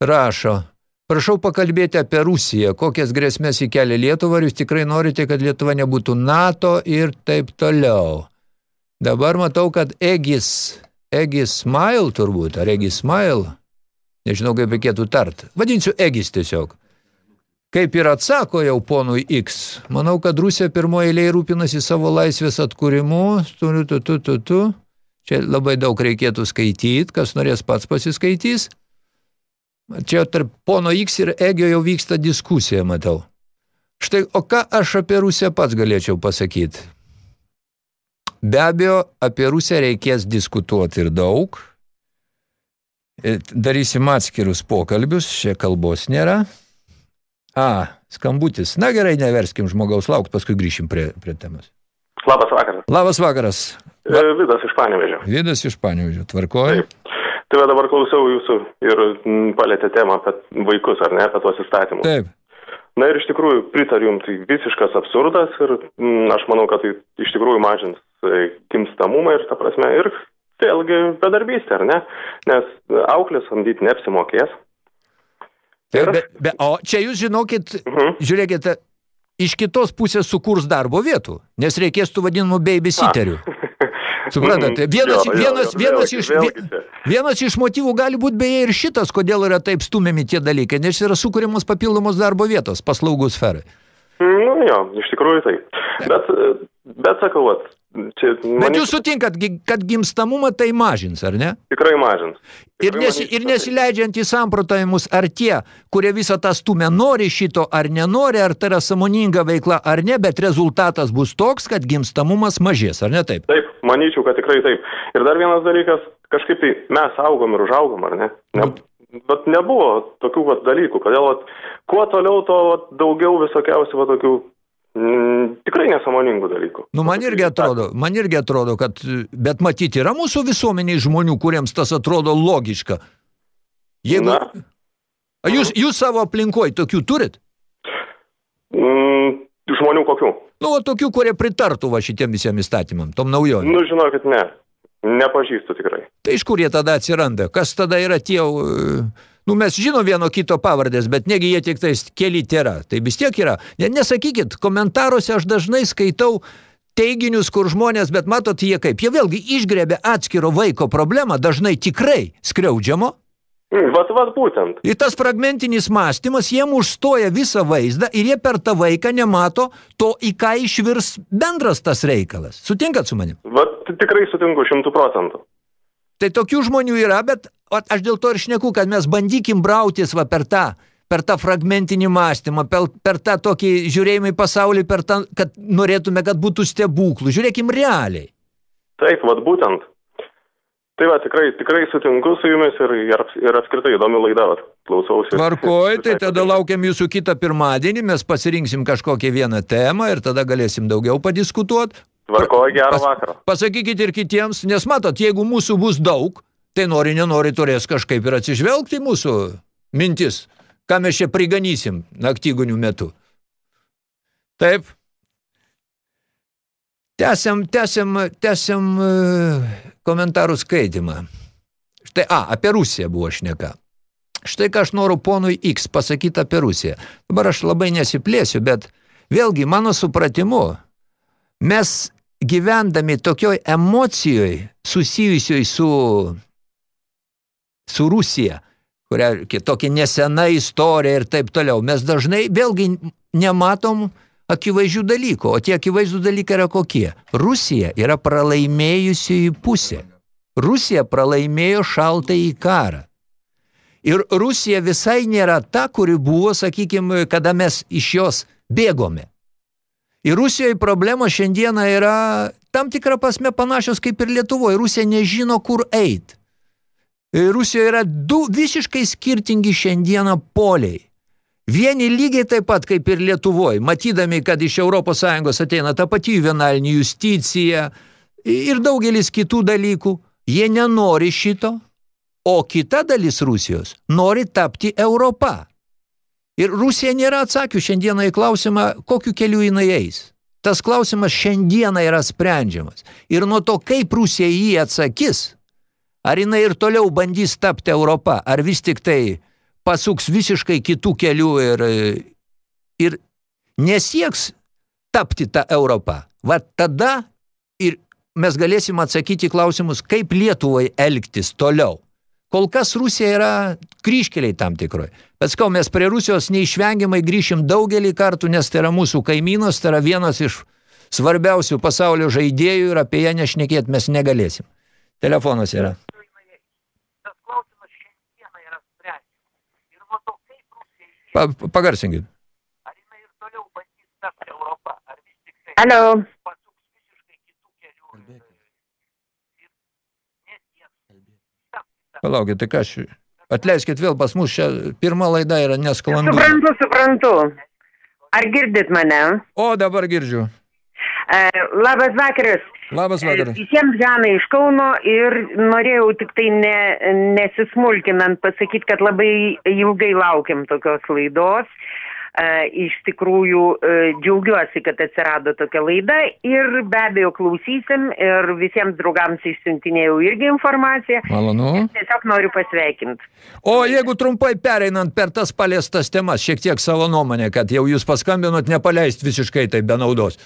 rašo, Prašau pakalbėti apie Rusiją, kokias grėsmės įkelia Lietuvą, ar jūs tikrai norite, kad Lietuva nebūtų NATO ir taip toliau. Dabar matau, kad Egis, Egis Smile turbūt, ar Egis Smile, nežinau, kaip reikėtų tart. Vadinsiu Egis tiesiog. Kaip ir atsako jau ponui X, manau, kad Rusija pirmoje eilėje rūpinasi savo laisvės atkūrimu, tu, tu, tu, tu, tu. Čia labai daug reikėtų skaityti, kas norės pats pasiskaitys. Čia tarp pono X ir Egio jau vyksta diskusija, matau. Štai, o ką aš apie Rusiją pats galėčiau pasakyti? Be abejo, apie Rusiją reikės diskutuoti ir daug. E, darysim atskirus pokalbius, čia kalbos nėra. A, skambutis. Na gerai, neverskim žmogaus laukt, paskui grįšim prie, prie temos. Labas vakaras. Labas vakaras. Va... E, Vidas iš Panevežio. Vidas iš Panevežio, tvarkoju. Taip. Tai dabar klausiau jūsų ir palėtė temą apie vaikus, ar ne, apie tuos įstatymus. Taip. Na ir iš tikrųjų pritariu jums, tai visiškas absurdas ir m, aš manau, kad tai iš tikrųjų mažins e, gimstamumą ir ta prasme ir vėlgi bedarbystė, ar ne? Nes auklės samdyti neapsimokės. Ir... Be, be, o čia jūs žinokit, uh -huh. žiūrėkite, iš kitos pusės sukurs darbo vietų, nes reikės tų vadinamų babysiterių. Suprantate, vienas, jo, vienas, jo, vienas, vėlgi, iš, vėlgi. vienas iš motyvų gali būti beje ir šitas, kodėl yra taip stumiami tie dalykai, nes yra sukūrimos papildomos darbo vietos paslaugų sferai. Nu jo, iš tikrųjų tai. Bet, bet sakau, vat, čia... Manyt... Bet jūs sutinkat, kad gimstamumą tai mažins, ar ne? Tikrai mažins. Ir, nesi, ir nesileidžiant į samprotavimus, ar tie, kurie visą tą stumę nori šito ar nenori, ar tai yra samoninga veikla ar ne, bet rezultatas bus toks, kad gimstamumas mažės, ar ne taip? Taip, manyčiau, kad tikrai taip. Ir dar vienas dalykas, kažkaip tai mes augom ir užaugom, ar ne? ne bet nebuvo tokių vat, dalykų, kodėl vat, kuo toliau, to vat, daugiau visokiausių vat, tokių Mm, tikrai nesamoningų dalykų. Nu, man irgi atrodo, man irgi atrodo, kad, bet matyti yra mūsų visuomeniai žmonių, kuriems tas atrodo logiška. Jeigu... Na. A jūs, jūs savo aplinkoj tokių turit? Mm, žmonių kokių? Nu, o tokių, kurie pritartų va šitiem visiems įstatymam, tom naujom. Nu, žinokit, ne. Nepažįstu tikrai. Tai iš kur jie tada atsiranda? Kas tada yra tie... Uh, Nu, mes žinom vieno kito pavardės, bet negi jie tik tais keli tėra. Tai vis tiek yra. Ne, nesakykit, komentaruose aš dažnai skaitau teiginius, kur žmonės, bet matot, jie kaip, jie vėlgi išgrebė atskiro vaiko problemą, dažnai tikrai skriaudžiamo, Vat, vat būtent. Ir tas fragmentinis mąstymas, jiem užstoja visą vaizdą ir jie per tą vaiką nemato to, į ką išvirs bendras tas reikalas. Sutinkat su manim? Vat tikrai sutinku šimtų procentų. Tai tokių žmonių yra, bet vat, aš dėl to ir šneku, kad mes bandykim brautis va per tą, per tą fragmentinį mąstymą, per, per tą tokį žiūrėjimą į pasaulį, per tą, kad norėtume, kad būtų stebuklų. Žiūrėkim realiai. Taip, vat būtent. Tai va, tikrai, tikrai sutinku su jumis ir, ir, ir apskritai įdomi laida, vat, klausausi. Tvarkoj, tai tada laukiam jūsų kitą pirmadienį, mes pasirinksim kažkokią vieną temą ir tada galėsim daugiau padiskutuoti. Tvarkoj, gerą Pas- vakarą. Pasakykit ir kitiems, nes matot, jeigu mūsų bus daug, tai nori, nenori turės kažkaip ir atsižvelgti mūsų mintis, ką mes čia priganysim naktygonių metu. Taip. Tęsiam, tęsiam, tęsiam e, komentarų skaitimą. Štai, a, apie Rusiją buvo šneka. Štai ką aš noriu ponui X pasakyti apie Rusiją. Dabar aš labai nesiplėsiu, bet vėlgi mano supratimu, mes gyvendami tokioj emocijoj susijusioj su, su Rusija, kuria tokia nesena istorija ir taip toliau, mes dažnai vėlgi nematom akivaizdžių dalykų, o tie akivaizdų dalykai yra kokie? Rusija yra pralaimėjusioji pusė. Rusija pralaimėjo šaltąjį karą. Ir Rusija visai nėra ta, kuri buvo, sakykime, kada mes iš jos bėgome. Ir Rusijoje problema šiandieną yra tam tikrą pasme panašios kaip ir Lietuvoje. Rusija nežino, kur eit. Ir Rusijoje yra du visiškai skirtingi šiandieną poliai. Vieni lygiai taip pat kaip ir Lietuvoje, matydami, kad iš ES ateina ta pati juvenalinė justicija ir daugelis kitų dalykų, jie nenori šito, o kita dalis Rusijos nori tapti Europą. Ir Rusija nėra atsakių šiandieną į klausimą, kokiu keliu jinai eis. Tas klausimas šiandieną yra sprendžiamas. Ir nuo to, kaip Rusija jį atsakys, ar jinai ir toliau bandys tapti Europą, ar vis tik tai pasuks visiškai kitų kelių ir, ir nesieks tapti tą Europą. Va tada ir mes galėsim atsakyti klausimus, kaip Lietuvai elgtis toliau. Kol kas Rusija yra kryškeliai tam tikroj. Bet skau, mes prie Rusijos neišvengiamai grįšim daugelį kartų, nes tai yra mūsų kaimynas, tai yra vienas iš svarbiausių pasaulio žaidėjų ir apie ją nešnekėti mes negalėsim. Telefonas yra. Pa, pagarsinkit. Alio. Palaukit, tai ką aš... Atleiskit vėl pas mus, čia pirma laida yra nesklandus. Suprantu, suprantu. Ar girdit mane? O, dabar girdžiu. E, labas vakaras. Labas vakaras. Visiems Žana iš Kauno ir norėjau tik tai ne, nesismulkinant pasakyti, kad labai ilgai laukiam tokios laidos. E, iš tikrųjų e, džiaugiuosi, kad atsirado tokia laida ir be abejo klausysim ir visiems draugams išsiuntinėjau irgi informaciją. Malonu. Tiesiog noriu pasveikinti. O jeigu trumpai pereinant per tas paliestas temas, šiek tiek savo nuomonę, kad jau jūs paskambinot nepaleist visiškai tai be naudos.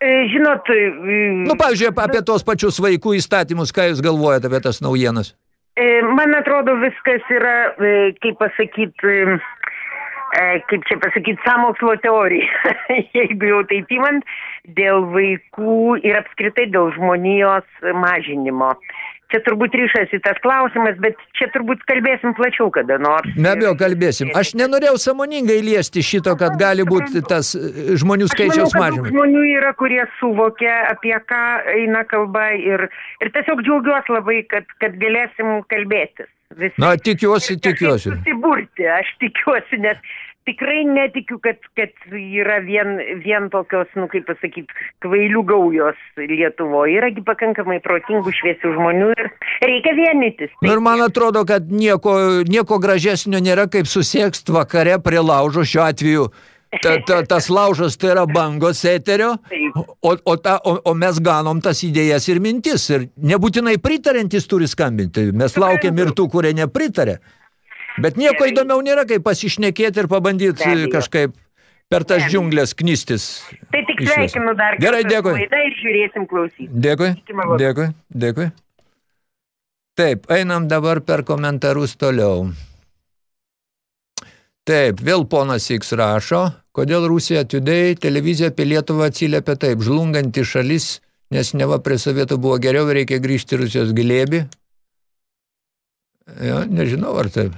E, Žinot, e, Nu, pavyzdžiui, apie tos pačius vaikų įstatymus, ką jūs galvojate apie tas naujienas? E, Man atrodo, viskas yra, kaip pasakyti, kaip čia pasakyti, samokslo teorija, jeigu jau taip įmant, dėl vaikų ir apskritai dėl žmonijos mažinimo. Čia turbūt ryšasi tas klausimas, bet čia turbūt kalbėsim plačiau kada nors. Be abejo, kalbėsim. Aš nenorėjau samoningai liesti šito, kad gali būti tas e, žmonių skaičiaus mažinimas. žmonių yra, kurie suvokia, apie ką eina kalba ir, ir tiesiog džiaugiuosi labai, kad, kad galėsim kalbėtis. Visi. Na, tikiuosi, tikiuosi. Susiburti, aš tikiuosi, nes tikrai netikiu, kad, kad yra vien, vien tokios, nu kaip pasakyti, kvailių gaujos Lietuvoje. Yragi pakankamai protingų, šviesių žmonių ir reikia vienytis. Nu, ir man atrodo, kad nieko, nieko gražesnio nėra, kaip susiekst vakare prie laužo šiuo atveju. Ta, ta, tas laužas tai yra bangos eterio, o, o, ta, o, o mes ganom tas idėjas ir mintis. Ir nebūtinai pritarantis turi skambinti. Mes laukiam ir tų, kurie nepritarė. Bet nieko įdomiau nėra, kaip pasišnekėti ir pabandyti kažkaip per tas džiunglės knystis. Tai tik sveikinu dar Gerai, dėkui. ir žiūrėsim klausyti. Dėkui, dėkui, dėkui. Taip, einam dabar per komentarus toliau. Taip, vėl ponas X rašo, kodėl Rusija Today televizija apie Lietuvą atsiliepia taip, žlunganti šalis, nes neva prie sovietų buvo geriau, reikia grįžti Rusijos gilėbį. Ja, nežinau, ar taip.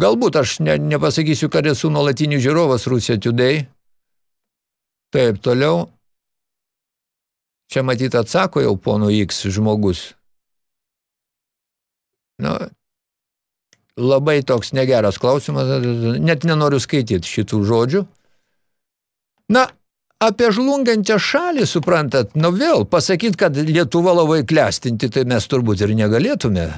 Galbūt aš ne, nepasakysiu, kad esu nuolatinių žiūrovas Rusija Today. Taip, toliau. Čia matyt atsako jau pono X žmogus. Na, labai toks negeras klausimas, net nenoriu skaityti šitų žodžių. Na, apie žlungančią šalį, suprantat, nu vėl, pasakyti, kad Lietuva labai klestinti, tai mes turbūt ir negalėtume.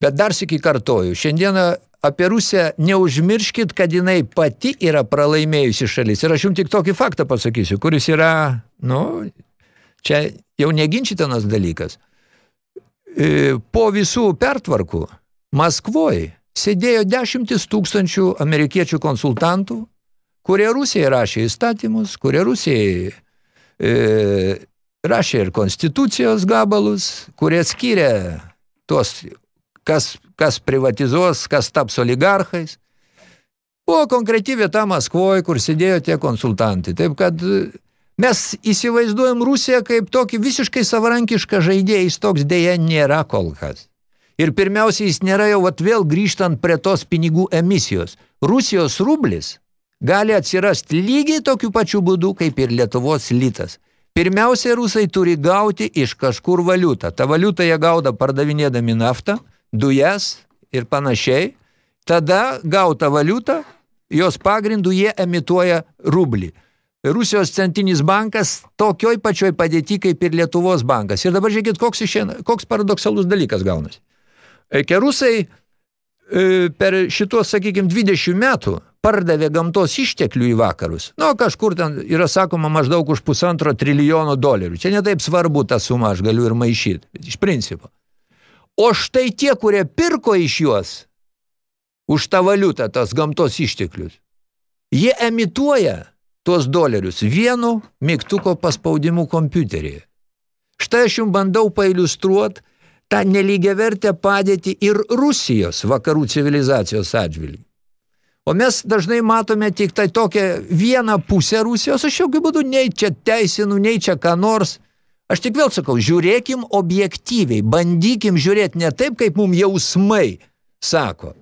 Bet dar sėki kartoju, šiandieną apie Rusiją neužmirškit, kad jinai pati yra pralaimėjusi šalis. Ir aš jums tik tokį faktą pasakysiu, kuris yra, nu, čia jau neginčytinas dalykas. E, Po visų pertvarkų Maskvoje sėdėjo dešimtis tūkstančių amerikiečių konsultantų, kurie Rusijai rašė įstatymus, kurie Rusijai e, rašė ir konstitucijos gabalus, kurie skyrė tuos, kas, kas privatizuos, kas taps oligarchais. Buvo konkreti vieta Maskvoje, kur sėdėjo tie konsultantai. Taip kad mes įsivaizduojam Rusiją kaip tokį visiškai savarankišką žaidėją, jis toks dėja nėra kol kas. Ir pirmiausia, jis nėra jau vat vėl grįžtant prie tos pinigų emisijos. Rusijos rublis gali atsirasti lygiai tokiu pačiu būdu, kaip ir Lietuvos litas. Pirmiausia, rusai turi gauti iš kažkur valiutą. Ta valiuta jie gauda pardavinėdami naftą, dujas ir panašiai. Tada gautą valiutą, jos pagrindų jie emituoja rublį. Rusijos centrinis bankas tokioj pačioj padėti kaip ir Lietuvos bankas. Ir dabar žiūrėkit, koks, išėna, koks paradoksalus dalykas gaunasi. Eikia rusai e, per šitos, sakykime, 20 metų pardavė gamtos išteklių į vakarus. Nu, kažkur ten yra sakoma maždaug už pusantro trilijono dolerių. Čia netaip svarbu tą sumą, aš galiu ir maišyti, iš principo. O štai tie, kurie pirko iš juos už tą valiutą, tas gamtos išteklius, jie emituoja tuos dolerius vienu mygtuko paspaudimu kompiuteryje. Štai aš jums bandau pailustruoti tą nelygiavertę padėtį ir Rusijos vakarų civilizacijos atžvilgių. O mes dažnai matome tik tai tokią vieną pusę Rusijos, aš jokių būdų nei čia teisinu, nei čia ką nors. Aš tik vėl sakau, žiūrėkim objektyviai, bandykim žiūrėti ne taip, kaip mums jausmai sako,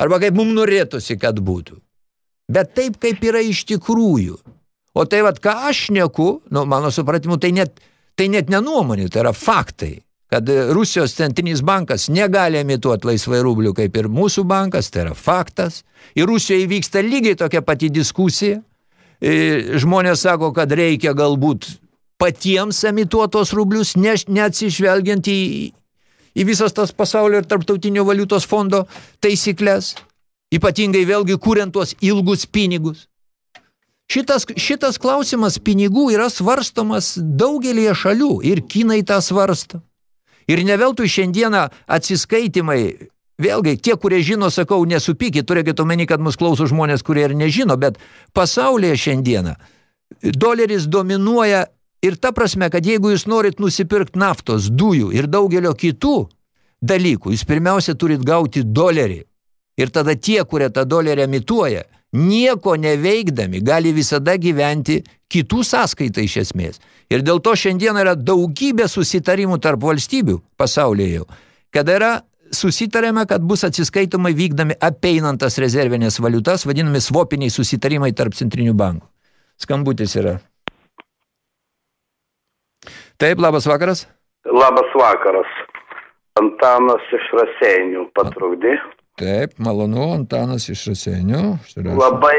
arba kaip mums norėtųsi, kad būtų, bet taip, kaip yra iš tikrųjų. O tai vat, ką aš neku, nu, mano supratimu, tai net, tai net nenuomonė, tai yra faktai kad Rusijos centrinis bankas negali emituoti laisvai rublių kaip ir mūsų bankas, tai yra faktas. Ir Rusijoje vyksta lygiai tokia pati diskusija. Žmonės sako, kad reikia galbūt patiems emituotos rublius, ne, neatsižvelgiant į, į visas tas pasaulio ir tarptautinio valiutos fondo taisyklės, ypatingai vėlgi kuriant tuos ilgus pinigus. Šitas, šitas klausimas pinigų yra svarstomas daugelėje šalių ir Kinai tą svarsto. Ir ne veltui šiandieną atsiskaitimai, vėlgi, tie, kurie žino, sakau, nesupykit, turėkit omeny, kad mus klauso žmonės, kurie ir nežino, bet pasaulyje šiandieną doleris dominuoja ir ta prasme, kad jeigu jūs norit nusipirkti naftos, dujų ir daugelio kitų dalykų, jūs pirmiausia turit gauti dolerį. Ir tada tie, kurie tą dolerį emituoja, nieko neveikdami gali visada gyventi kitų sąskaitą iš esmės. Ir dėl to šiandien yra daugybė susitarimų tarp valstybių pasaulyje jau, kada yra susitarėme, kad bus atsiskaitomai vykdami apeinant tas rezervinės valiutas, vadinami svopiniai susitarimai tarp centrinių bankų. Skambutis yra. Taip, labas vakaras. Labas vakaras. Antanas iš Raseinių patrukdė. Taip, malonu, Antanas iš Raseinių. Labai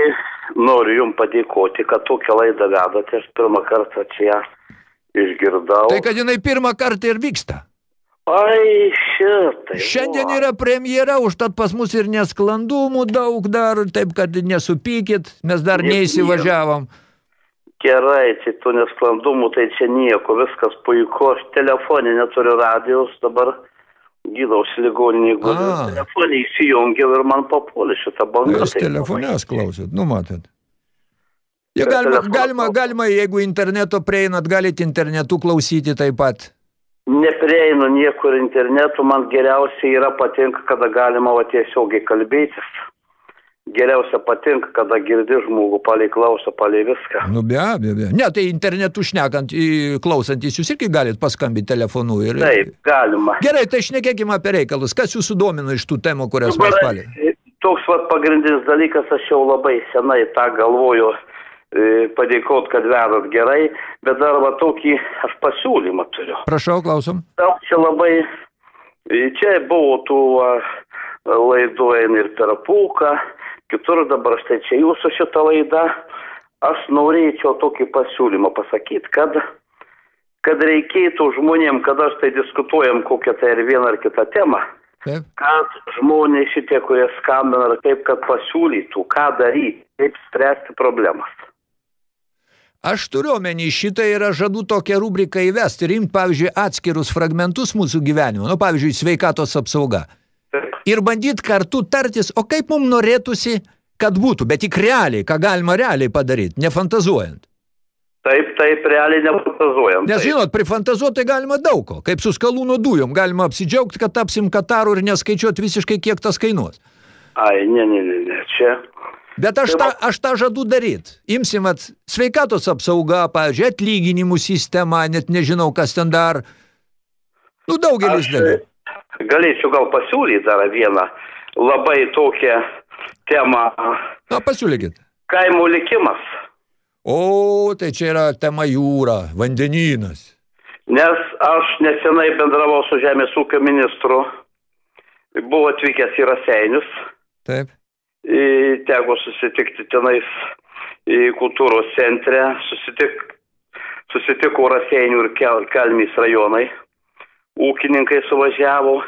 noriu Jums padėkoti, kad tokią laidą vedate. Aš pirmą kartą čia išgirdau. Tai kad jinai pirmą kartą ir vyksta. Ai, šitai. Šiandien yra premjera, užtat pas mus ir nesklandumų daug dar, taip kad nesupykit, mes dar Niek- neįsivažiavom. Gerai, čia tų nesklandumų, tai čia nieko, viskas puiku. Aš telefonė neturiu radijos, dabar gydausi ligoninėje, A. telefonį įsijungiau ir man papuolė šitą bangą. Jūs Tai telefonės klausot, nu matot. Ja, galima, galima, galima, jeigu interneto prieinat, galite internetu klausyti taip pat. Neprieinu niekur internetu, man geriausiai yra patinka, kada galima va tiesiogiai kalbėtis. Geriausia patinka, kada girdi žmogų, palei klauso, palei viską. Nu be abejo, be. Ne, tai internetu šnekant, klausantis, jūs irgi galit paskambinti telefonu. Ir... Taip, galima. Gerai, tai šnekėkime apie reikalus. Kas jūsų domina iš tų temų, kurias mes Dabar, palėm? e, Toks vat pagrindinis dalykas, aš jau labai senai tą galvoju, e, padėkot, kad vedat gerai, bet dar va tokį aš pasiūlymą turiu. Prašau, klausom. Daug čia labai, e, čia buvo tų laidų ir per pūką, kitur dabar štai čia jūsų šita laida. Aš norėčiau tokį pasiūlymą pasakyti, kad, kad reikėtų žmonėm, kada štai diskutuojam kokią tai ir vieną ar kitą temą, Taip. kad žmonės šitie, kurie skambina, kaip kad pasiūlytų, ką daryti, kaip spręsti problemas. Aš turiu omeny šitą ir aš žadu tokią rubriką įvesti ir imti, pavyzdžiui, atskirus fragmentus mūsų gyvenimo, nu, pavyzdžiui, sveikatos apsauga. Ir bandyti kartu tartis, o kaip mums norėtųsi, kad būtų, bet tik realiai, ką galima realiai padaryti, nefantazuojant. Taip, taip, realiai nefantazuojam. Nes, taip. žinot, prifantazuoti galima daug ko. Kaip su skalūno dujom, galima apsidžiaugti, kad tapsim Kataru ir neskaičiuoti visiškai, kiek tas kainuos. Ai, ne, ne, ne, ne, čia. Bet aš tą, aš tą žadu daryti. Imsim at sveikatos apsauga, pavyzdžiui, atlyginimų sistema, net nežinau, kas ten dar. Nu, daugelis dalykų. Galėčiau gal pasiūlyti dar vieną labai tokią temą. Na, pasiūlykit. Kaimo likimas. O, tai čia yra tema jūra, vandenynas. Nes aš nesenai bendravau su Žemės ūkio ministru. Buvo atvykęs į Raseinius. Taip. Teko susitikti tenais į kultūros centre. Susitik, susitiko Raseinių ir Kel, Kelmys rajonai. Ūkininkai suvažiavo.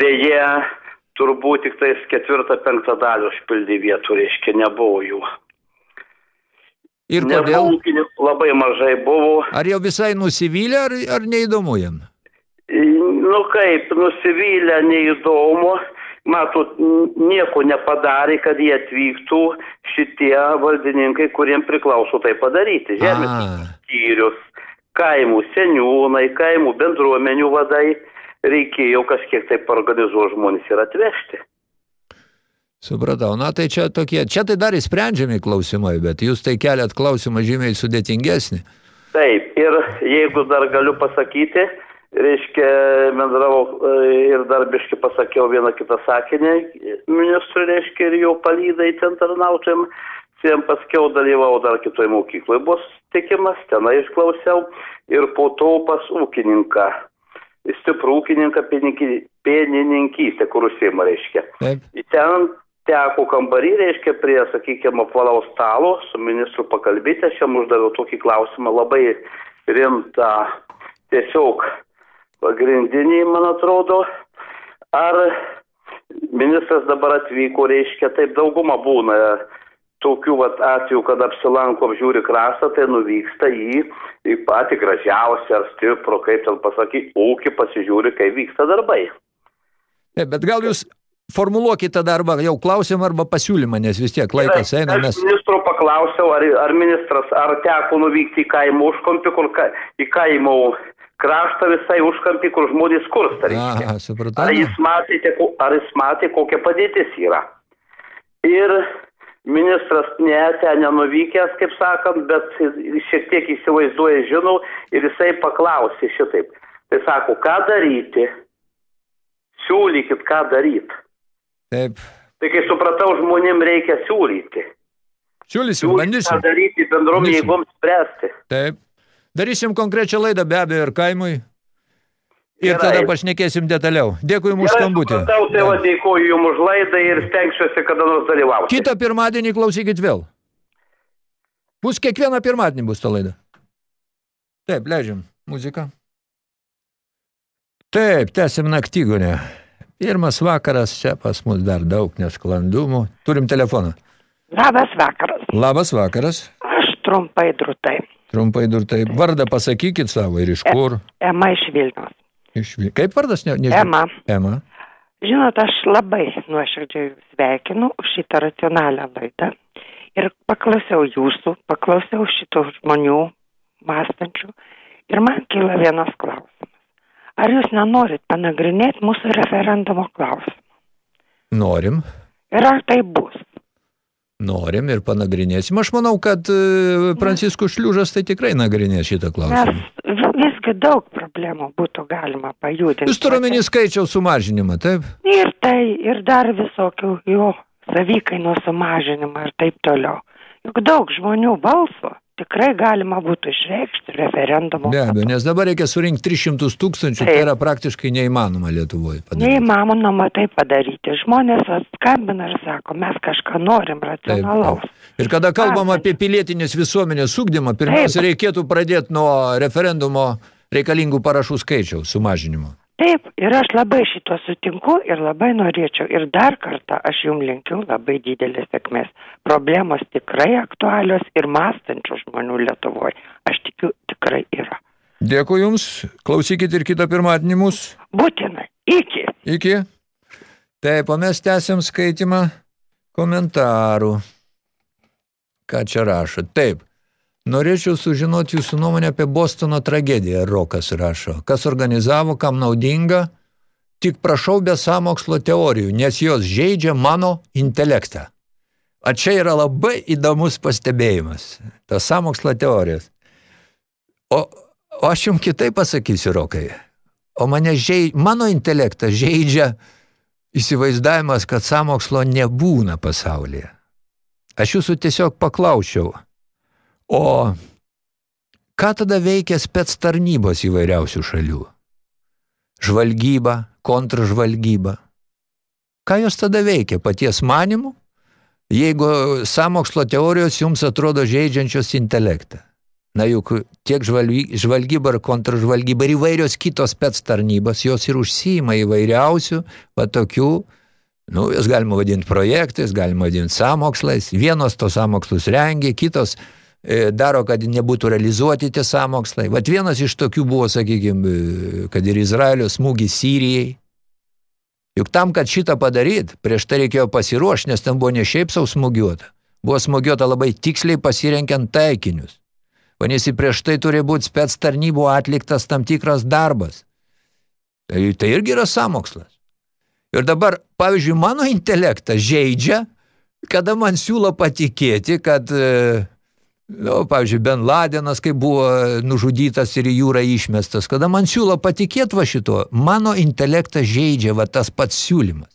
Deja, turbūt tik tais ketvirtą, penktą dalį užpildė vietų, reiškia, nebuvo jų. Ir Nebuvo kodėl? ūkininkų, labai mažai buvo. Ar jau visai nusivylę, ar, ar neįdomu jam? Nu kaip, nusivylę, neįdomu. Matot, nieko nepadarė, kad jie atvyktų šitie valdininkai, kuriem priklauso tai padaryti. Žemės skyrius, kaimų seniūnai, kaimų bendruomenių vadai. Reikėjo kažkiek tai organizuoti žmonės ir atvežti. supratau. Na, tai čia tokie, čia tai dar įsprendžiami klausimai, bet jūs tai keliat klausimą žymiai sudėtingesnį. Taip, ir jeigu dar galiu pasakyti, reiškia, bendravau e, ir dar biškai pasakiau vieną kitą sakinį ministrui, reiškia, ir jau palydai ten tarnautojim. Siem paskiau dalyvau dar kitoj mokykloje, buvo tikimas, tenai išklausiau ir po to pas ūkininką. Stiprų ūkininką pienininkį- pienininkystę, kur užsima, reiškia. Taip. Ten teko kambarį, reiškia, prie, sakykime, apvalaus stalo su ministru pakalbėti, aš jam uždaviau tokį klausimą labai rimtą, tiesiog pagrindinį, man atrodo, ar ministras dabar atvyko, reiškia, taip dauguma būna tokių vat, atvejų, kad apsilanko apžiūri kraštą, tai nuvyksta į, į patį gražiausią ar stiprų, kaip ten pasakyti, ūkį pasižiūri, kaip vyksta darbai. Taip, bet gal jūs formuluokite darbą, jau klausimą arba pasiūlymą, nes vis tiek laikas eina, Aš mes... ministro paklausiau, ar, ar ministras, ar teko nuvykti į kaimo užkampį, kur ka, į kaimo kraštą visai užkampį, kur žmonės skursta. reiškia. Ar jis, matėte, ko- ar jis matė, kokia padėtis yra. Ir ministras ne, ten nenuvykęs, kaip sakant, bet šiek tiek įsivaizduoja, žinau, ir jisai paklausė šitaip. Tai sako, ką daryti? Siūlykit, ką daryti. Taip. Tai kai supratau, žmonėm reikia siūlyti. Siūlysim, Siūlyti, ką bandysim. daryti bendrom jėgom spręsti. Taip. Darysim konkrečią laidą be abejo ir kaimui. Ir Gerai. tada pašnekėsim detaliau. Dėkui jums skambutį. tai va dėkoju jums už laidą ir stengsiuosi kada nors dalyvauti. Kitą pirmadienį klausykit vėl. Bus kiekvieną pirmadienį bus ta laida. Taip, leidžiam muziką. Taip, tęsim naktygonę. Pirmas vakaras, čia pas mus dar daug nesklandumų. Turim telefoną. Labas vakaras. Labas vakaras. Aš trumpai drūtai. Trumpai dur taip. Vardą pasakykit savo ir iš kur. Ema iš Vilnius. Iš, Vi- kaip vardas? Ne, nežinau. Ema. Ema. Žinot, aš labai nuoširdžiai sveikinu už šitą racionalią laidą. Ir paklausiau jūsų, paklausiau šitų žmonių mąstančių. Ir man kyla vienas klausimas. Ar jūs nenorit panagrinėti mūsų referendumo klausimą? Norim. Ir ar tai bus? Norim ir panagrinėsim. Aš manau, kad e, Pranciškus Šliužas tai tikrai nagrinės šitą Nes klausimą. v- visgi daug problemų būtų galima pajudinti. Jūs turiuomenį skaičiaus sumažinimą, taip? Ir tai, ir dar visokių jo savikainų sumažinimą ir taip toliau. Juk daug žmonių balso tikrai galima būtų išreikšti referendumo. Be abejo, nes dabar reikia surinkti 300 tūkstančių, tai yra praktiškai neįmanoma Lietuvoje. padaryti. Neįmanoma tai padaryti. Žmonės skambina ir sako, mes kažką norim racionalaus. Ir kada kalbam apie pilietinės visuomenės sugdymą, pirmiausia, reikėtų pradėti nuo referendumo reikalingų parašų skaičiaus sumažinimo. Taip, ir aš labai šito sutinku ir labai norėčiau. Ir dar kartą aš jums linkiu labai didelės sėkmės. Problemos tikrai aktualios ir mąstančių žmonių Lietuvoje. Aš tikiu, tikrai yra. Dėkui Jums, klausykit ir kitą pirmadienį mus. Būtinai. Iki. Iki. Taip, o mes tęsiam skaitimą komentarų. Ką čia rašo? Taip. Norėčiau sužinoti jūsų nuomonę apie Bostono tragediją, Rokas rašo. Kas organizavo, kam naudinga, tik prašau be samokslo teorijų, nes jos žaidžia mano intelektą. O čia yra labai įdomus pastebėjimas, tas samokslo teorijos. O, o aš jums kitai pasakysiu, Rokai. O mane žai, mano intelektą žaidžia įsivaizdavimas, kad samokslo nebūna pasaulyje. Aš jūsų tiesiog paklausiau, o ką tada veikia spets tarnybos įvairiausių šalių? Žvalgyba, kontržvalgyba. Ką jos tada veikia paties manimu, jeigu samokslo teorijos jums atrodo žaidžiančios intelektą? Na juk tiek žvalgy, žvalgyba ir kontržvalgyba ir įvairios kitos spets tarnybos, jos ir užsijima įvairiausių, va tokių, nu, jas galima vadinti projektais, galima vadinti samokslais, vienos tos samokslus rengia, kitos e, daro, kad nebūtų realizuoti tie samokslai. Vat vienas iš tokių buvo, sakykime, kad ir Izraelio smūgis Sirijai. Juk tam, kad šitą padaryti, prieš tai reikėjo pasiruošti, nes ten buvo ne šiaip savo smūgiuota. Buvo smūgiuota labai tiksliai pasirenkiant taikinius. Vadinasi, prieš tai turi būti spets tarnybų atliktas tam tikras darbas. Tai, tai irgi yra samokslas. Ir dabar, pavyzdžiui, mano intelektą žaidžia, kada man siūlo patikėti, kad, e, nu, pavyzdžiui, Ben Ladenas, kai buvo nužudytas ir į jūrą išmestas, kada man siūlo patikėti va šito, mano intelektą žaidžia va tas pats siūlymas.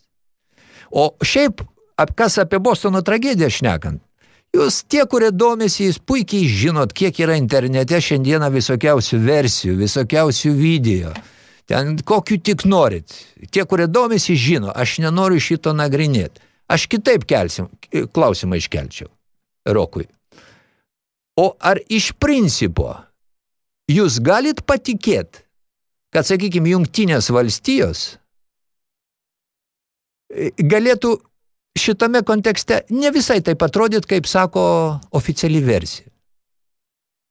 O šiaip, kas apie Bostono tragediją šnekant, Jūs tie, kurie domisi, jūs puikiai žinot, kiek yra internete šiandieną visokiausių versijų, visokiausių video. Ten kokių tik norit. Tie, kurie domisi, žino, aš nenoriu šito nagrinėti. Aš kitaip kelsim, klausimą iškelčiau Rokui. O ar iš principo jūs galit patikėti, kad, sakykime, jungtinės valstijos galėtų šitame kontekste ne visai taip atrodyt, kaip sako oficiali versija.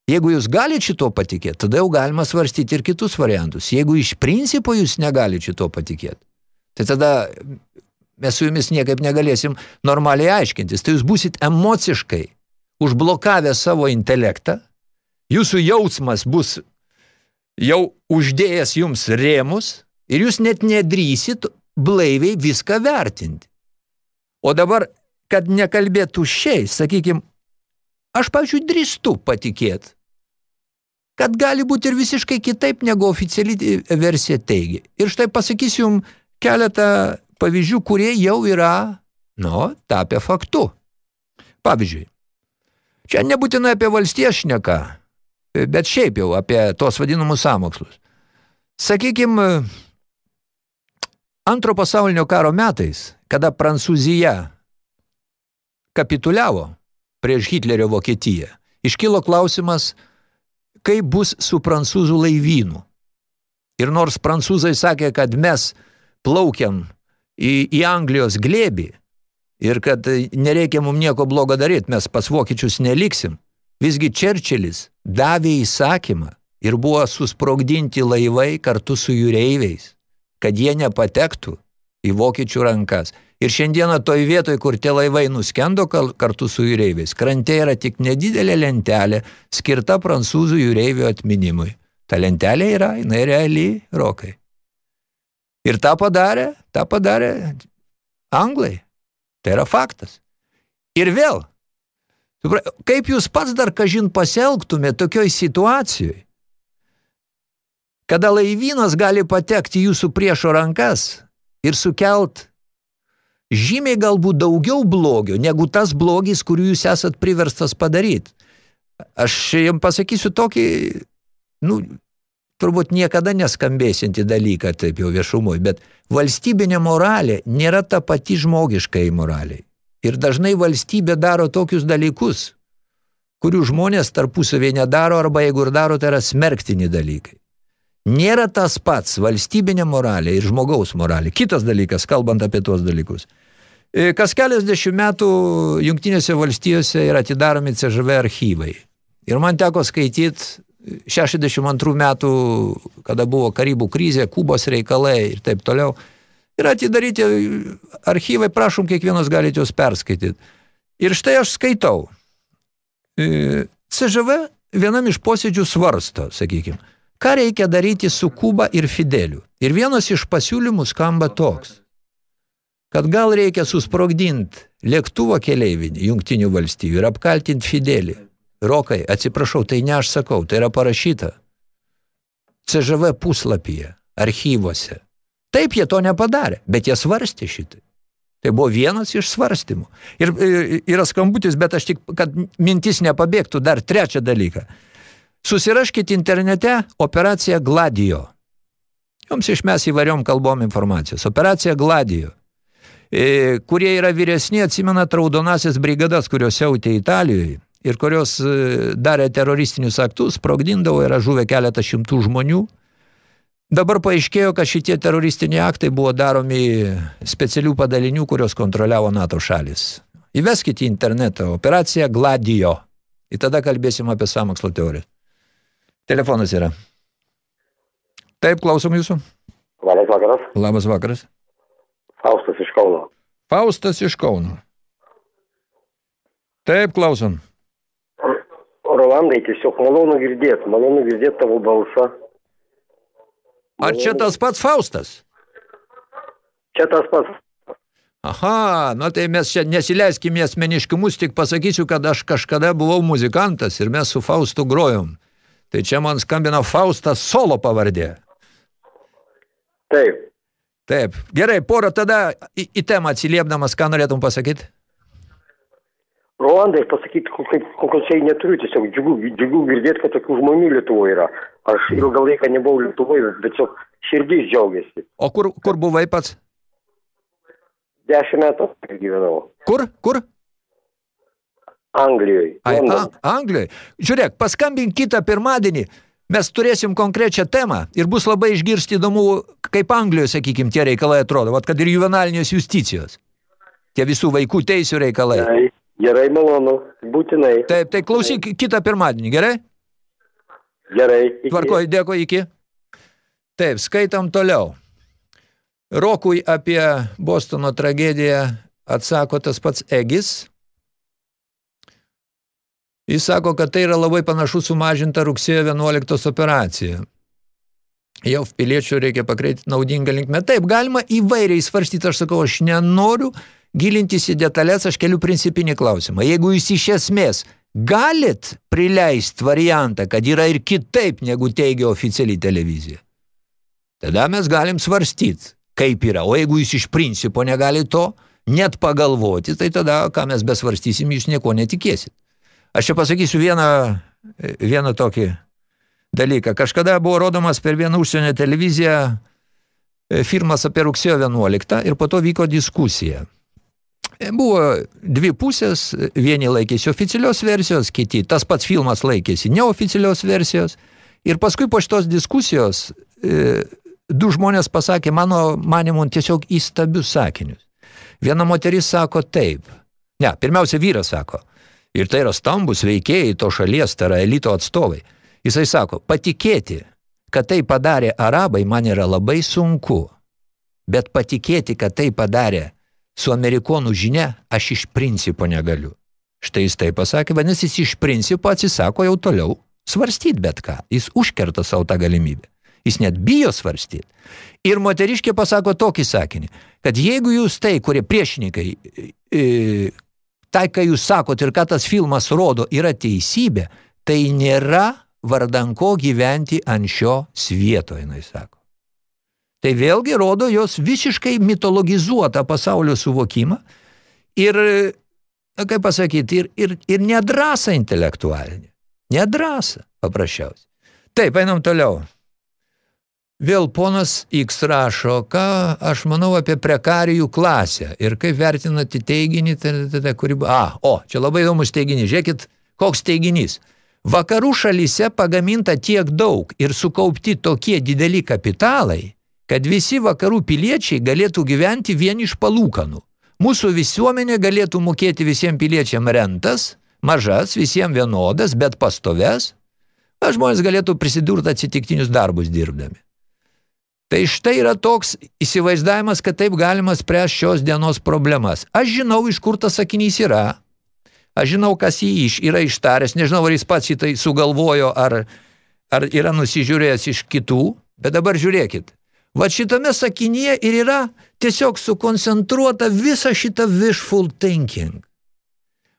Jeigu jūs galite šito patikėti, tada jau galima svarstyti ir kitus variantus. Jeigu iš principo jūs negalite šito patikėti, tai tada mes su jumis niekaip negalėsim normaliai aiškintis. Tai jūs busit emociškai užblokavę savo intelektą, jūsų jausmas bus jau uždėjęs jums rėmus ir jūs net nedrysit blaiviai viską vertinti. O dabar, kad nekalbėtų šiai, sakykime, aš, pavyzdžiui, drįstu patikėti, kad gali būti ir visiškai kitaip, negu oficiali versija teigia. Ir štai pasakysiu jums keletą pavyzdžių, kurie jau yra, nu, tapę faktu. Pavyzdžiui, čia nebūtinai apie valstijas šneka, bet šiaip jau apie tos vadinamus samokslus. Sakykime, antro pasaulinio karo metais, kada Prancūzija kapituliavo prieš Hitlerio Vokietiją, iškilo klausimas, kaip bus su prancūzų laivynu. Ir nors prancūzai sakė, kad mes plaukiam į, į Anglijos glėbį ir kad nereikia mums nieko blogo daryti, mes pas vokiečius neliksim, visgi Čerčilis davė įsakymą ir buvo susprogdinti laivai kartu su jūreiviais, kad jie nepatektų į vokiečių rankas. Ir šiandieną toj vietoj, kur tie laivai nuskendo kartu su jūreiviais, krante yra tik nedidelė lentelė skirta prancūzų jūreivių atminimui. Ta lentelė yra, jinai reali rokai. Ir tą padarė, tą padarė anglai. Tai yra faktas. Ir vėl, kaip jūs pats dar kažin pasielgtumėte tokioj situacijoje, kada laivynas gali patekti jūsų priešo rankas ir sukelt žymiai galbūt daugiau blogio, negu tas blogis, kurį jūs esat priverstas padaryti. Aš jums pasakysiu tokį, nu, turbūt niekada neskambėsinti dalyką taip jau viešumoj, bet valstybinė moralė nėra ta pati žmogiškai moraliai. Ir dažnai valstybė daro tokius dalykus, kurių žmonės tarpusavėje nedaro, arba jeigu ir daro, tai yra smerktini dalykai. Nėra tas pats valstybinė moralė ir žmogaus moralė. Kitas dalykas, kalbant apie tuos dalykus. E, kas keliasdešimt metų Jungtinėse valstijose yra atidaromi CŽV archyvai. Ir man teko skaityti 62 metų, kada buvo Karibų krizė, Kubos reikalai ir taip toliau. Ir atidaryti archyvai, prašom, kiekvienas galite juos perskaityti. Ir štai aš skaitau. E, CŽV vienam iš posėdžių svarsto, sakykime, ką reikia daryti su Kuba ir Fideliu. Ir vienas iš pasiūlymų skamba toks, kad gal reikia susprogdinti lėktuvo keleivinį jungtinių valstybių ir apkaltinti Fidelį. Rokai, atsiprašau, tai ne aš sakau, tai yra parašyta. CŽV puslapyje, archyvose. Taip jie to nepadarė, bet jie svarstė šitai. Tai buvo vienas iš svarstymų. Ir, ir yra skambutis, bet aš tik, kad mintis nepabėgtų, dar trečią dalyką. Susiraškite internete operaciją Gladio. Jums išmes įvairiom kalbom informacijos. Operacija Gladio. E, kurie yra vyresni, atsimena raudonasis brigadas, kurios siautė Italijoje ir kurios e, darė teroristinius aktus, sprogdindavo, yra žuvę keletą šimtų žmonių. Dabar paaiškėjo, kad šitie teroristiniai aktai buvo daromi specialių padalinių, kurios kontroliavo NATO šalis. Įveskite į internetą operaciją Gladio. Ir tada kalbėsim apie samokslo teoriją. Telefonas yra. Taip, klausom jūsų. Labas vakaras. Labas vakaras. Faustas iš Kauno. Faustas iš Kauno. Taip, klausom. Rolandai, tiesiog malonu girdėti, malonu girdėti tavo balsą. Ar čia tas pats Faustas? Čia tas pats. Aha, nu tai mes čia nesileiskime asmeniškumus, tik pasakysiu, kad aš kažkada buvau muzikantas ir mes su Faustu grojom. Tai čia man skambina Faustas solo pavardė. Taip. Taip. Gerai, porą tada į, į temą atsiliepdamas, ką norėtum pasakyti? Rolandai, pasakyti konkrečiai neturiu, tiesiog džiugu, džiugu girdėti, kad tokių žmonių Lietuvoje yra. Aš ilgą laiką nebuvau Lietuvoje, bet tiesiog širdys džiaugiasi. O kur, kur buvai pats? Dešimt metų gyvenau. Kur? Kur? Anglijoje. Ai, a, Anglijoje. Žiūrėk, paskambink kitą pirmadienį, mes turėsim konkrečią temą ir bus labai išgirsti įdomu, kaip Anglijoje, sakykime, tie reikalai atrodo, vat, kad ir juvenalinės justicijos. Tie visų vaikų teisių reikalai. Gerai, gerai malonu, būtinai. Taip, tai klausyk kitą pirmadienį, gerai? Gerai. Iki. Tvarkoj, dėkui, iki. Taip, skaitam toliau. Rokui apie Bostono tragediją atsako tas pats Egis. Jis sako, kad tai yra labai panašu sumažinta rugsėjo 11 operacija. Jau piliečių reikia pakreiti naudingą linkmę. Taip, galima įvairiai svarstyti, aš sakau, aš nenoriu gilintis į detalės, aš keliu principinį klausimą. Jeigu jūs iš esmės galit prileisti variantą, kad yra ir kitaip, negu teigia oficialiai televizija, tada mes galim svarstyti, kaip yra. O jeigu jūs iš principo negali to net pagalvoti, tai tada, ką mes besvarstysim, jūs nieko netikėsit. Aš čia pasakysiu vieną, vieną tokį dalyką. Kažkada buvo rodomas per vieną užsienio televiziją e, firmas apie rugsėjo 11 ir po to vyko diskusija. Buvo dvi pusės, vieni laikėsi oficialios versijos, kiti, tas pats filmas laikėsi neoficialios versijos. Ir paskui po šitos diskusijos e, du žmonės pasakė mano manimu tiesiog įstabius sakinius. Viena moteris sako taip. Ne, pirmiausia vyras sako – Ir tai yra stambus veikėjai to šalies, tai yra elito atstovai. Jisai sako, patikėti, kad tai padarė arabai, man yra labai sunku. Bet patikėti, kad tai padarė su amerikonų žinia, aš iš principo negaliu. Štai jis tai pasakė, vadinasi, jis iš principo atsisako jau toliau svarstyti bet ką. Jis užkerta savo tą galimybę. Jis net bijo svarstyti. Ir moteriškė pasako tokį sakinį, kad jeigu jūs tai, kurie priešininkai, e, tai, ką jūs sakot ir ką tas filmas rodo, yra teisybė, tai nėra vardanko gyventi ant šio svieto, jinai sako. Tai vėlgi rodo jos visiškai mitologizuotą pasaulio suvokimą ir, kaip pasakyti, ir, ir, ir nedrasą intelektualinį. Nedrasą, paprasčiausiai. Taip, einam toliau. Vėl ponas X rašo, ką aš manau apie prekarijų klasę ir kaip vertinate teiginį, tada, kurį... A, o, čia labai įdomus teiginys. Žiūrėkit, koks teiginys. Vakarų šalyse pagaminta tiek daug ir sukaupti tokie dideli kapitalai, kad visi vakarų piliečiai galėtų gyventi vien iš palūkanų. Mūsų visuomenė galėtų mokėti visiems piliečiam rentas, mažas, visiems vienodas, bet pastoves, aš žmonės galėtų prisidurti atsitiktinius darbus dirbdami. Tai štai yra toks įsivaizdavimas, kad taip galima spręsti šios dienos problemas. Aš žinau, iš kur tas sakinys yra. Aš žinau, kas jį iš, yra ištaręs. Nežinau, ar jis pats šitai sugalvojo, ar, ar yra nusižiūrėjęs iš kitų. Bet dabar žiūrėkit. Va šitame sakinyje ir yra tiesiog sukoncentruota visa šita wishful thinking.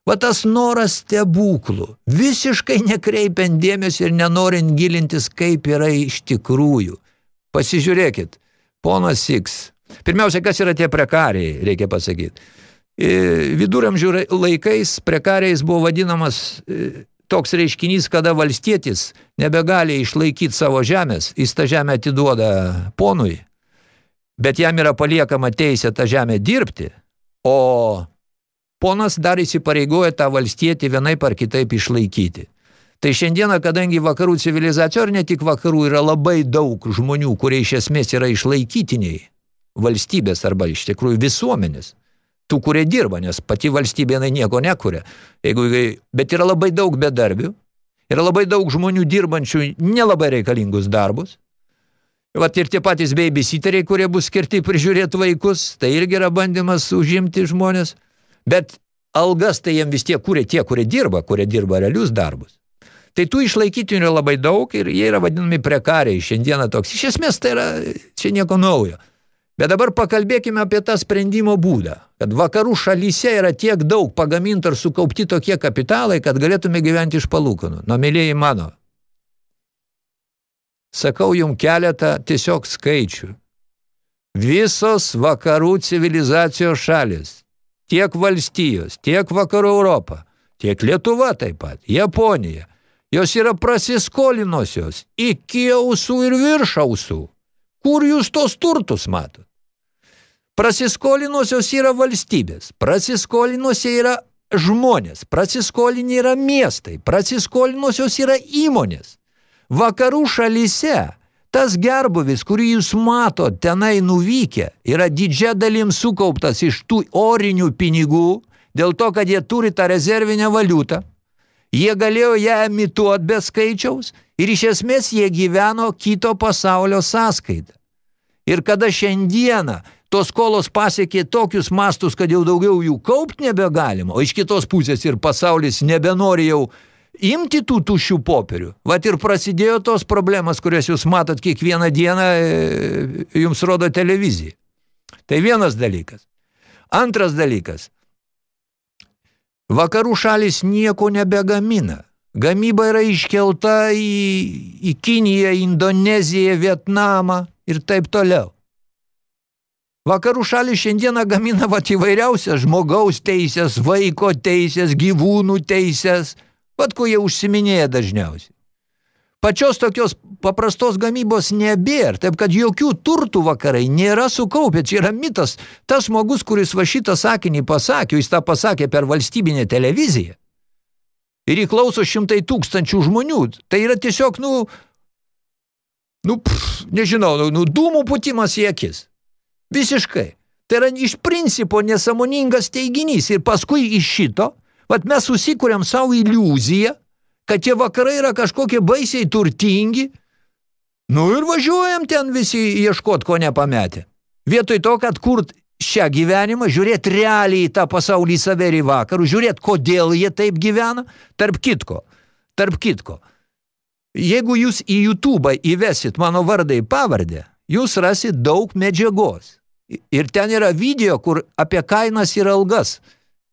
Va tas noras stebuklų, visiškai nekreipiant dėmesio ir nenorint gilintis, kaip yra iš tikrųjų. Pasižiūrėkit, ponas Siks. Pirmiausia, kas yra tie prekariai, reikia pasakyti. Viduramžių laikais prekariais buvo vadinamas toks reiškinys, kada valstietis nebegali išlaikyti savo žemės, jis tą žemę atiduoda ponui, bet jam yra paliekama teisė tą žemę dirbti, o ponas dar įsipareigoja tą valstietį vienaip ar kitaip išlaikyti. Tai šiandieną, kadangi vakarų civilizacijų, ar ne tik vakarų, yra labai daug žmonių, kurie iš esmės yra išlaikytiniai valstybės arba iš tikrųjų visuomenės, tų, kurie dirba, nes pati valstybė jinai nieko nekuria. Jeigu, bet yra labai daug bedarbių, yra labai daug žmonių dirbančių nelabai reikalingus darbus. Vat ir tie patys babysiteriai, kurie bus skirti prižiūrėti vaikus, tai irgi yra bandymas užimti žmonės. Bet algas tai jiem vis tiek kūrė tie, kurie dirba, kurie dirba realius darbus. Tai tų išlaikytinių yra labai daug ir jie yra vadinami prekariai. Šiandieną toks. Iš esmės tai yra čia nieko naujo. Bet dabar pakalbėkime apie tą sprendimo būdą, kad vakarų šalyse yra tiek daug pagaminta ir sukaupti tokie kapitalai, kad galėtume gyventi iš palūkanų. Nu, mėlyjei mano, sakau jums keletą tiesiog skaičių. Visos vakarų civilizacijos šalis, tiek valstijos, tiek vakarų Europą, tiek Lietuva taip pat, Japonija, jos yra prasiskolinusios iki ausų ir virš ausų. Kur jūs tos turtus matot? Prasiskolinusios yra valstybės, prasiskolinusios yra žmonės, prasiskolinė yra miestai, prasiskolinusios yra įmonės. Vakarų šalyse tas gerbuvis, kurį jūs matot tenai nuvykę, yra didžia dalim sukauptas iš tų orinių pinigų, dėl to, kad jie turi tą rezervinę valiutą. Jie galėjo ją emituoti be skaičiaus ir iš esmės jie gyveno kito pasaulio sąskaitą. Ir kada šiandieną tos skolos pasiekė tokius mastus, kad jau daugiau jų kaupti nebegalima, o iš kitos pusės ir pasaulis nebenori jau imti tų tušių popierių. Vat ir prasidėjo tos problemas, kurias jūs matot kiekvieną dieną, e, jums rodo televizija. Tai vienas dalykas. Antras dalykas. Vakarų šalis nieko nebegamina. Gamyba yra iškelta į, į Kiniją, Indoneziją, Vietnamą ir taip toliau. Vakarų šalis šiandieną gamina vat įvairiausias žmogaus teisės, vaiko teisės, gyvūnų teisės, vat ko jie užsiminėja dažniausiai. Pačios tokios paprastos gamybos nebėr, taip kad jokių turtų vakarai nėra sukaupę, čia yra mitas. Tas žmogus, kuris va šitą sakinį pasakė, jis tą pasakė per valstybinę televiziją. Ir įklauso šimtai tūkstančių žmonių. Tai yra tiesiog, nu, nu, pff, nežinau, nu, nu, dūmų putimas į akis. Visiškai. Tai yra iš principo nesamoningas teiginys. Ir paskui iš šito, vat mes susikuriam savo iliuziją, kad tie vakarai yra kažkokie baisiai turtingi, nu ir važiuojam ten visi ieškot, ko nepametė. Vietoj to, kad kurt šią gyvenimą, žiūrėti realiai tą pasaulį save ir į vakarų, žiūrėti, kodėl jie taip gyvena, tarp kitko, tarp kitko. Jeigu jūs į YouTube įvesit mano vardą į pavardę, jūs rasit daug medžiagos. Ir ten yra video, kur apie kainas ir algas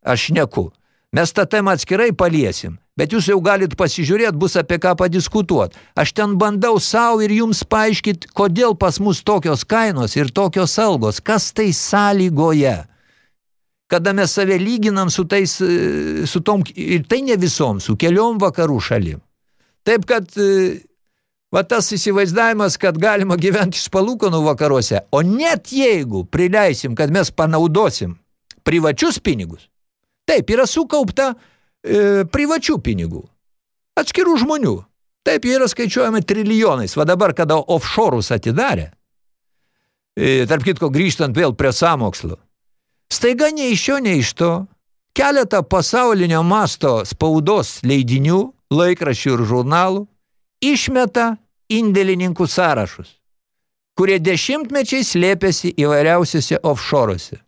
aš neku. Mes tą temą atskirai paliesim, bet jūs jau galit pasižiūrėti, bus apie ką padiskutuoti. Aš ten bandau savo ir jums paaiškiti, kodėl pas mus tokios kainos ir tokios algos, kas tai sąlygoje. Kada mes save lyginam su tais, e, su tom, ir tai ne visom, su keliom vakarų šalim. Taip, kad e, va tas įsivaizdavimas, kad galima gyventi iš palūkanų vakaruose, o net jeigu prileisim, kad mes panaudosim privačius pinigus, Taip, yra sukaupta e, privačių pinigų, atskirų žmonių. Taip, jie yra skaičiuojami trilijonais. Va dabar, kada offshorus atidarė, e, tarp kitko grįžtant vėl prie samokslo, staiga nei iš šio, nei iš to, keletą pasaulinio masto spaudos leidinių, laikraščių ir žurnalų išmeta indėlininkų sąrašus, kurie dešimtmečiai slėpėsi įvairiausiuose offshoruose.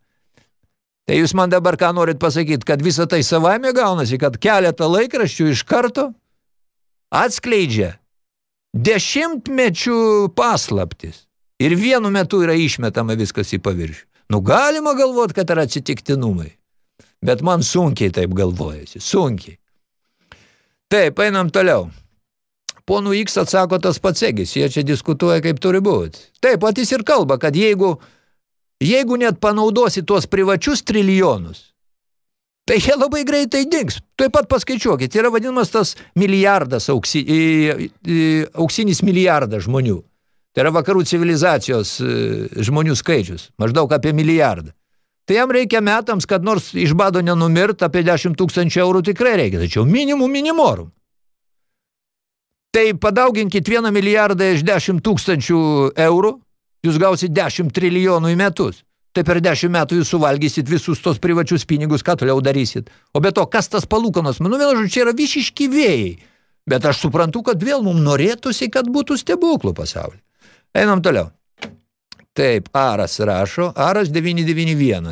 Tai jūs man dabar ką norit pasakyti, kad visą tai savaime gaunasi, kad keletą laikraščių iš karto atskleidžia dešimtmečių paslaptis. Ir vienu metu yra išmetama viskas į paviršių. Nu, galima galvoti, kad yra atsitiktinumai. Bet man sunkiai taip galvojasi. Sunkiai. Taip, einam toliau. Ponų X atsako tas pats egis, jie čia diskutuoja, kaip turi būti. Taip, pat jis ir kalba, kad jeigu Jeigu net panaudosi tuos privačius trilijonus, tai jie labai greitai dings. Taip pat paskaičiuokit, yra vadinamas tas milijardas, auksi, auksinis milijardas žmonių. Tai yra vakarų civilizacijos e, žmonių skaičius, maždaug apie milijardą. Tai jam reikia metams, kad nors iš bado nenumirt, apie 10 tūkstančių eurų tikrai reikia, tačiau minimum minimorum. Tai padauginkit vieną milijardą iš 10 tūkstančių eurų, jūs gausit 10 trilijonų į metus. Tai per 10 metų jūs suvalgysit visus tos privačius pinigus, ką toliau darysit. O be to, kas tas palūkanos? Manau, vėl žodžiu, čia yra visiški vėjai. Bet aš suprantu, kad vėl mums norėtųsi, kad būtų stebuklų pasaulyje. Einam toliau. Taip, Aras rašo, Aras 991.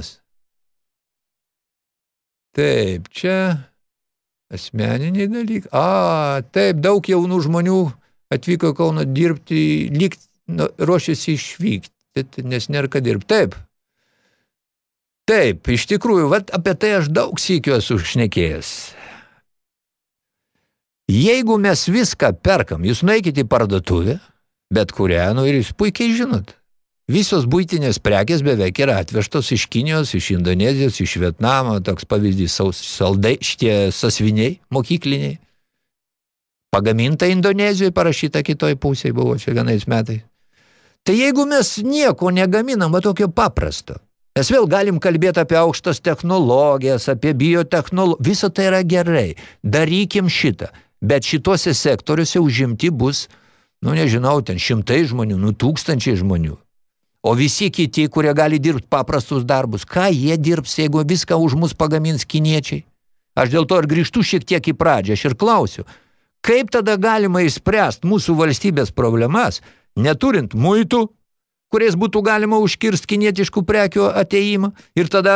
Taip, čia asmeniniai dalykai. A, taip, daug jaunų žmonių atvyko Kauno dirbti, lyg nu, ruošiasi išvykti, nes nėra ką dirbti. Taip. Taip, iš tikrųjų, vat apie tai aš daug sykiu esu šnekėjęs. Jeigu mes viską perkam, jūs nueikite į parduotuvę, bet kurią, nu ir jūs puikiai žinot, visos būtinės prekės beveik yra atvežtos iš Kinijos, iš Indonezijos, iš Vietnamo, toks pavyzdys, saldai, šitie sasviniai mokykliniai, pagaminta Indonezijoje, parašyta kitoj pusėje buvo čia vienais metais. Tai jeigu mes nieko negaminam, va tokio paprasto, mes vėl galim kalbėti apie aukštas technologijas, apie biotechnologiją, visa tai yra gerai, darykim šitą, bet šituose sektoriuose užimti bus, nu nežinau, ten šimtai žmonių, nu tūkstančiai žmonių. O visi kiti, kurie gali dirbti paprastus darbus, ką jie dirbs, jeigu viską už mus pagamins kiniečiai? Aš dėl to ir grįžtu šiek tiek į pradžią, aš ir klausiu, kaip tada galima išspręsti mūsų valstybės problemas, neturint muitų, kuriais būtų galima užkirst kinietiškų prekių ateimą ir tada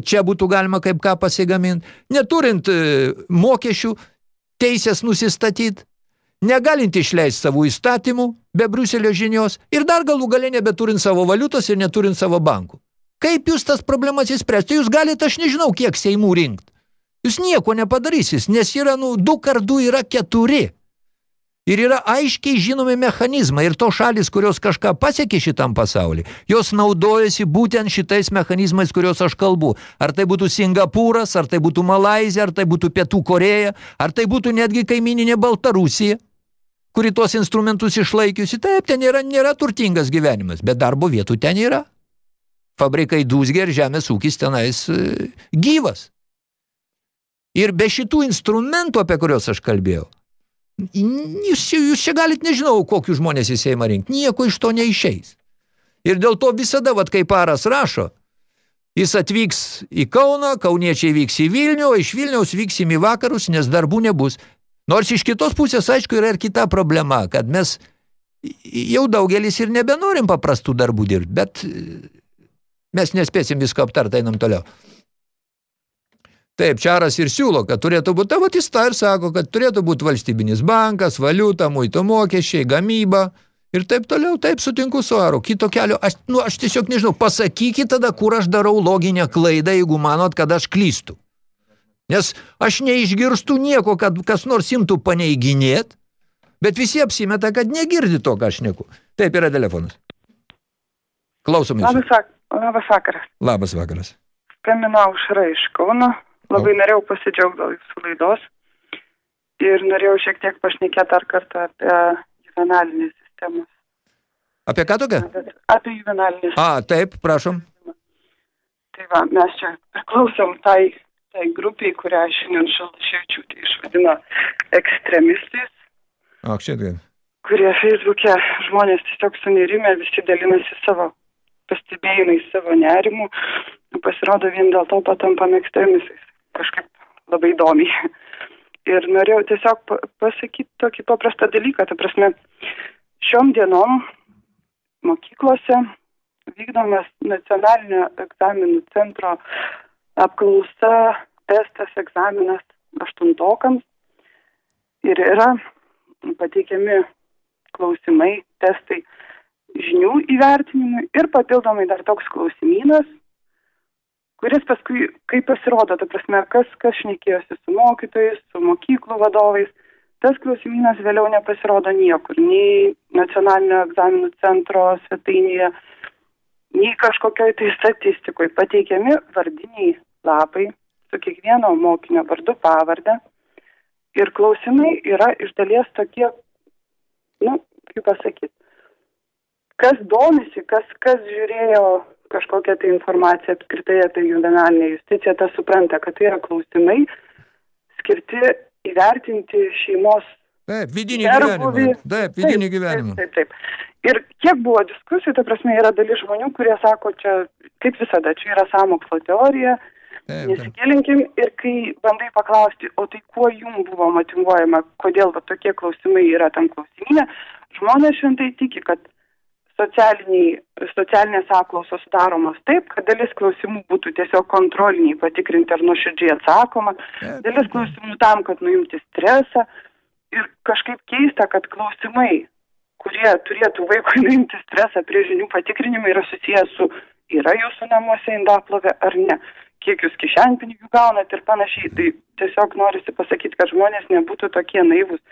čia būtų galima kaip ką pasigaminti, neturint e, mokesčių teisės nusistatyti, negalint išleisti savo įstatymų be Briuselio žinios ir dar galų galę nebeturint savo valiutos ir neturint savo bankų. Kaip jūs tas problemas įspręsti? Jūs galite, aš nežinau, kiek seimų rinkt. Jūs nieko nepadarysis, nes yra, nu, du kart du yra keturi. Ir yra aiškiai žinomi mechanizmai ir to šalis, kurios kažką pasiekė šitam pasaulį, jos naudojasi būtent šitais mechanizmais, kurios aš kalbu. Ar tai būtų Singapūras, ar tai būtų Malaizija, ar tai būtų Pietų Koreja, ar tai būtų netgi kaimininė Baltarusija, kuri tuos instrumentus išlaikiusi. Taip, ten yra, nėra turtingas gyvenimas, bet darbo vietų ten yra. Fabrikai dūzgia ir žemės ūkis tenais e, gyvas. Ir be šitų instrumentų, apie kuriuos aš kalbėjau, Jūs, jūs čia galit nežinau, kokius žmonės į Seimą rinkti. Nieko iš to neišeis. Ir dėl to visada, vat, kai paras rašo, jis atvyks į Kauną, kauniečiai vyks į Vilnių, o iš Vilniaus vyksim į vakarus, nes darbų nebus. Nors iš kitos pusės, aišku, yra ir kita problema, kad mes jau daugelis ir nebenorim paprastų darbų dirbti, bet mes nespėsim visko aptarti, einam toliau. Taip, Čaras ir siūlo, kad turėtų būti, tai vat jis tą ir sako, kad turėtų būti valstybinis bankas, valiuta, muito mokesčiai, gamyba ir taip toliau. Taip, sutinku su Aru. Kito kelio, aš, nu, aš tiesiog nežinau, pasakykit tada, kur aš darau loginę klaidą, jeigu manot, kad aš klystu. Nes aš neišgirstu nieko, kad kas nors imtų paneiginėt, bet visi apsimeta, kad negirdi to, ką aš neku. Taip yra telefonas. Klausom jūsų. Labas, vak labas vakaras. Labas vakaras. Skambinu aušra iš Kauno. Labai norėjau pasidžiaugti dėl jūsų laidos. Ir norėjau šiek tiek pašnekėti dar kartą apie juvenalinės sistemas. Apie ką tokia? Apie juvenalinės. A, taip, prašom. Tai va, mes čia priklausom tai, tai grupiai, kurią šiandien Šaldaševičiūtė išvadino ekstremistais. O, šiandien. Kurie Facebook'e žmonės tiesiog sunerimė, visi dalinasi savo pastebėjimais, savo nerimu. Pasirodo, vien dėl to patampam ekstremistais kažkaip labai įdomiai. Ir norėjau tiesiog pasakyti tokį paprastą dalyką. Ta prasme, šiom dienom mokyklose vykdomas nacionalinio egzaminų centro apklausa, testas, egzaminas aštuntokams. Ir yra pateikiami klausimai, testai žinių įvertinimui ir papildomai dar toks klausimynas, kuris paskui, kai pasirodo, ta prasme, kas, kas šnekėjosi su mokytojais, su mokyklų vadovais, tas klausimynas vėliau nepasirodo niekur, nei nacionalinio egzaminų centro svetainėje, nei kažkokioj tai statistikoje. Pateikiami vardiniai lapai su kiekvieno mokinio vardu pavardę. Ir klausimai yra iš dalies tokie, nu, kaip pasakyti, kas domisi, kas, kas žiūrėjo kažkokią tai informaciją apskritai apie juvenalinę justiciją, tas supranta, kad tai yra klausimai skirti įvertinti šeimos Taip, vidinį gyvenimą. Taip, vidinį gyvenimą. Taip, taip, taip. Ir kiek buvo diskusijų, ta prasme, yra dalis žmonių, kurie sako, čia, kaip visada, čia yra samokslo teorija, taip, nesigilinkim ir kai bandai paklausti, o tai kuo jum buvo motivuojama, kodėl va, tokie klausimai yra tam klausimynė, žmonės šventai tiki, kad socialinės apklausos daromos taip, kad dalis klausimų būtų tiesiog kontroliniai patikrinti ar nuoširdžiai atsakoma, dalis klausimų tam, kad nuimti stresą. Ir kažkaip keista, kad klausimai, kurie turėtų vaikui nuimti stresą prie žinių patikrinimai yra susijęs su yra jūsų namuose indaplovė ar ne, kiek jūs kišenpinigių gaunat ir panašiai. Tai tiesiog norisi pasakyti, kad žmonės nebūtų tokie naivus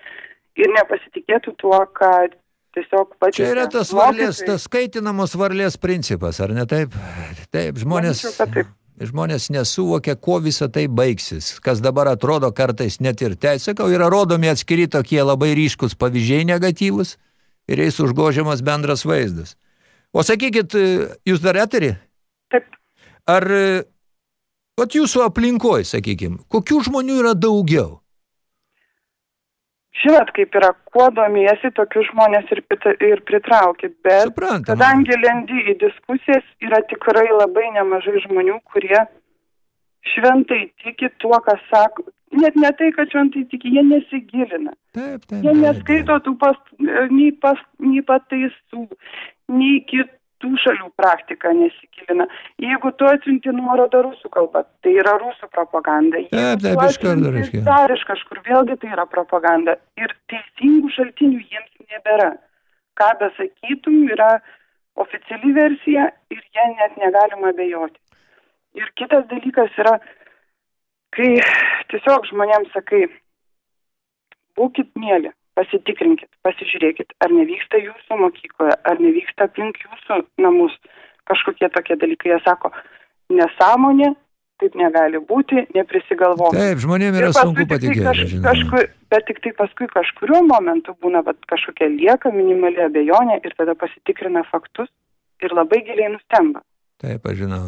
ir nepasitikėtų tuo, kad tiesiog patys. Čia yra tas varlės, tas skaitinamos varlės principas, ar ne taip? Taip, žmonės... Manyčiau, taip. Žmonės nesuvokia, kuo visa tai baigsis, kas dabar atrodo kartais net ir teisakau, yra rodomi atskiri tokie labai ryškus pavyzdžiai negatyvus ir jais užgožiamas bendras vaizdas. O sakykit, jūs dar eterį? Taip. Ar, vat jūsų aplinkoj, sakykim, kokių žmonių yra daugiau? Žinot, kaip yra, kuo domiesi, tokius žmonės ir, ir pritrauki, bet Suprantama. kadangi lendi į diskusijas, yra tikrai labai nemažai žmonių, kurie šventai tiki tuo, ką sako. Net ne tai, kad šventai tiki, jie nesigilina. Taip, taip, jie neskaito tų pas, nei, pas, nei pataisų, nei kitų tų šalių praktika nesigilina. Jeigu tu atsiunti nuorodą rusų kalbą, tai yra rusų propaganda. Taip, taip, iš karto reiškia. Dar iš kažkur, vėlgi tai yra propaganda. Ir teisingų šaltinių jiems nebėra. Ką besakytum, yra oficiali versija ir jie net negalima abejoti. Ir kitas dalykas yra, kai tiesiog žmonėms sakai, būkit mėly, pasitikrinkit, pasižiūrėkit, ar nevyksta jūsų mokykloje, ar nevyksta aplink jūsų namus kažkokie tokie dalykai. Jie sako, nesąmonė, taip negali būti, neprisigalvok. Taip, žmonėms yra sunku patikėti. Kaž, kažkur, bet tik tai paskui kažkuriuo momentu būna vat, kažkokia lieka minimali abejonė ir tada pasitikrina faktus ir labai giliai nustemba. Taip, aš žinau.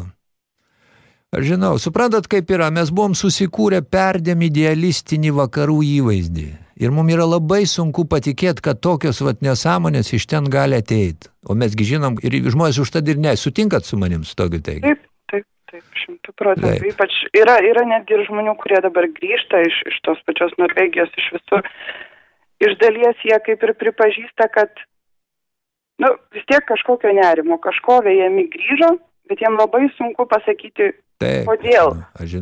Aš žinau, suprantat, kaip yra, mes buvom susikūrę perdėm idealistinį vakarų įvaizdį. Ir mums yra labai sunku patikėti, kad tokios vat, nesąmonės iš ten gali ateiti. O mesgi žinom, ir žmonės už tad ir ne, sutinkat su manim su tokiu teiginiu. Taip, taip, taip, šimtų procentų. Ypač yra, yra netgi ir žmonių, kurie dabar grįžta iš, iš tos pačios Norvegijos, iš visur. Iš dalies jie kaip ir pripažįsta, kad nu, vis tiek kažkokio nerimo, kažko vėjami grįžo, bet jiem labai sunku pasakyti, Taip, Kodėl?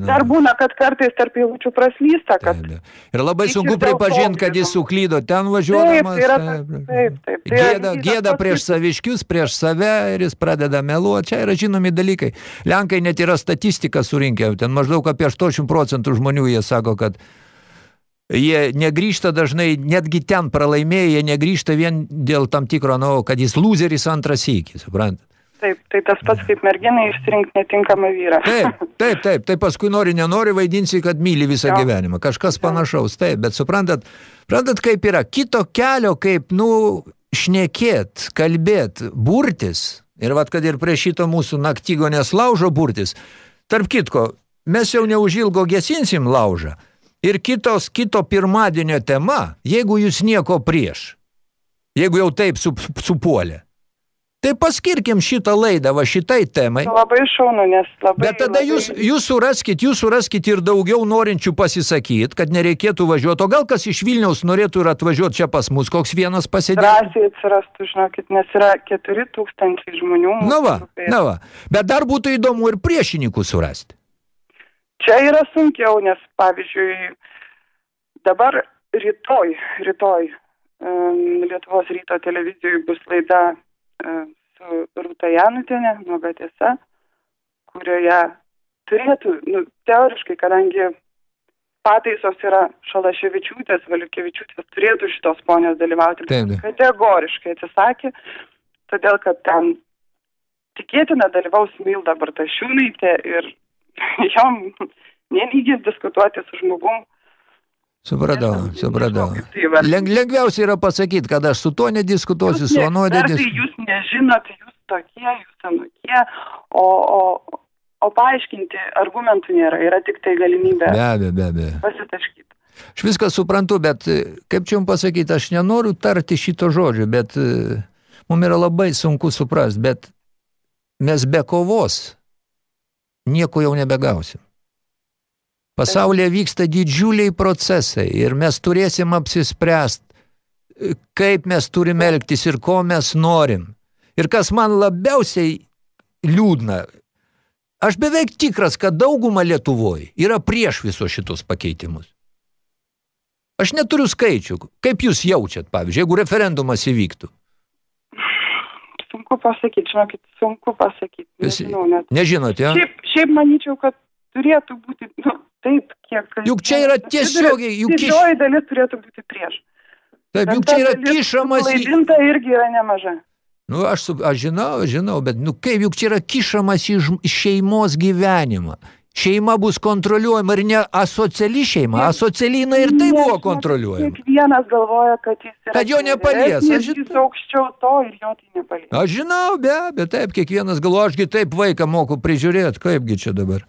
Dar būna, kad kartais tarp eilučių praslysta. Kad... Taip. Ir labai sunku pripažinti, kad jis suklydo ten važiuodamas. Taip, yra, taip, taip, taip. Tai gėda, gėda prieš saviškius, prieš save ir jis pradeda meluoti. Čia yra žinomi dalykai. Lenkai net yra statistika surinkę. Ten maždaug apie 80 procentų žmonių jie sako, kad jie negrįžta dažnai, netgi ten pralaimėję, jie negrįžta vien dėl tam tikro, nu, kad jis loseris antras įkį, suprantat? Taip, tai tas pats kaip merginai išsirinkti netinkamą vyrą. Taip, taip, taip, tai paskui nori, nenori, vaidinsi, kad myli visą jo. gyvenimą. Kažkas panašaus, taip, bet suprantat, suprantat, kaip yra, kito kelio, kaip, nu, šnekėt, kalbėt, burtis, ir vat, kad ir prie šito mūsų naktygonės laužo burtis, tarp kitko, mes jau neužilgo gesinsim laužą, ir kitos, kito pirmadienio tema, jeigu jūs nieko prieš, jeigu jau taip supuolė, Tai paskirkim šitą laidą va šitai temai. Labai šaunu, nes labai... Bet tada labai... jūs, jūs suraskit, jūs suraskit ir daugiau norinčių pasisakyti, kad nereikėtų važiuoti. O gal kas iš Vilniaus norėtų ir atvažiuoti čia pas mus, koks vienas pasėdėti? Drąsiai atsirastų, žinokit, nes yra 4 tūkstančiai žmonių. Na va, na va. Bet dar būtų įdomu ir priešininkų surasti. Čia yra sunkiau, nes pavyzdžiui, dabar rytoj, rytoj Lietuvos ryto televizijoje bus laida su Rūta Janutinė, nuoga tiesa, kurioje turėtų, nu, teoriškai, kadangi pataisos yra Šalaševičiūtės, Valiukevičiūtės, turėtų šitos ponios dalyvauti. Taip, kategoriškai atsisakė, todėl kad ten tikėtina dalyvaus Milda Bartašiūnaitė ir jom nelygis diskutuoti su žmogum, Supratau, supratau. Leng, lengviausia yra pasakyti, kad aš su tuo nediskutuosiu, su anuo nediskutuosiu. Jūs nežinot, jūs tokie, jūs anokie, o, o, o paaiškinti argumentų nėra, yra tik tai galimybė be abejo, be abejo. pasitaškyti. Aš viską suprantu, bet kaip čia jums pasakyti, aš nenoriu tarti šito žodžio, bet mums yra labai sunku suprasti, bet mes be kovos nieko jau nebegausim. Pasaulyje vyksta didžiuliai procesai ir mes turėsim apsispręst, kaip mes turime elgtis ir ko mes norim. Ir kas man labiausiai liūdna, aš beveik tikras, kad dauguma Lietuvoje yra prieš visos šitus pakeitimus. Aš neturiu skaičių. Kaip jūs jaučiat, pavyzdžiui, jeigu referendumas įvyktų? Sunku pasakyti, žinokit, sunku pasakyti. Nežinau, net. Nežinot, ja? Šiaip, šiaip manyčiau, kad turėtų būti, nu, taip, kiek... Juk čia yra tiesiogiai... Juk didžioji dalis turėtų būti prieš. Taip, juk čia yra kišamas... Klaidinta irgi yra nemaža. Nu, aš, aš žinau, žinau, bet nu kaip juk čia yra kišamas į šeimos gyvenimą. Šeima bus kontroliuojama ir ne asociali šeima, asocialina ir tai buvo kontroliuojama. Kiekvienas galvoja, kad jis yra... Kad jo nepalies. Aš žinau. Jis aukščiau to ir jo tai nepalies. Aš žinau, be abejo, taip, kiekvienas galvoja, ašgi taip vaiką moku prižiūrėti, kaipgi čia dabar.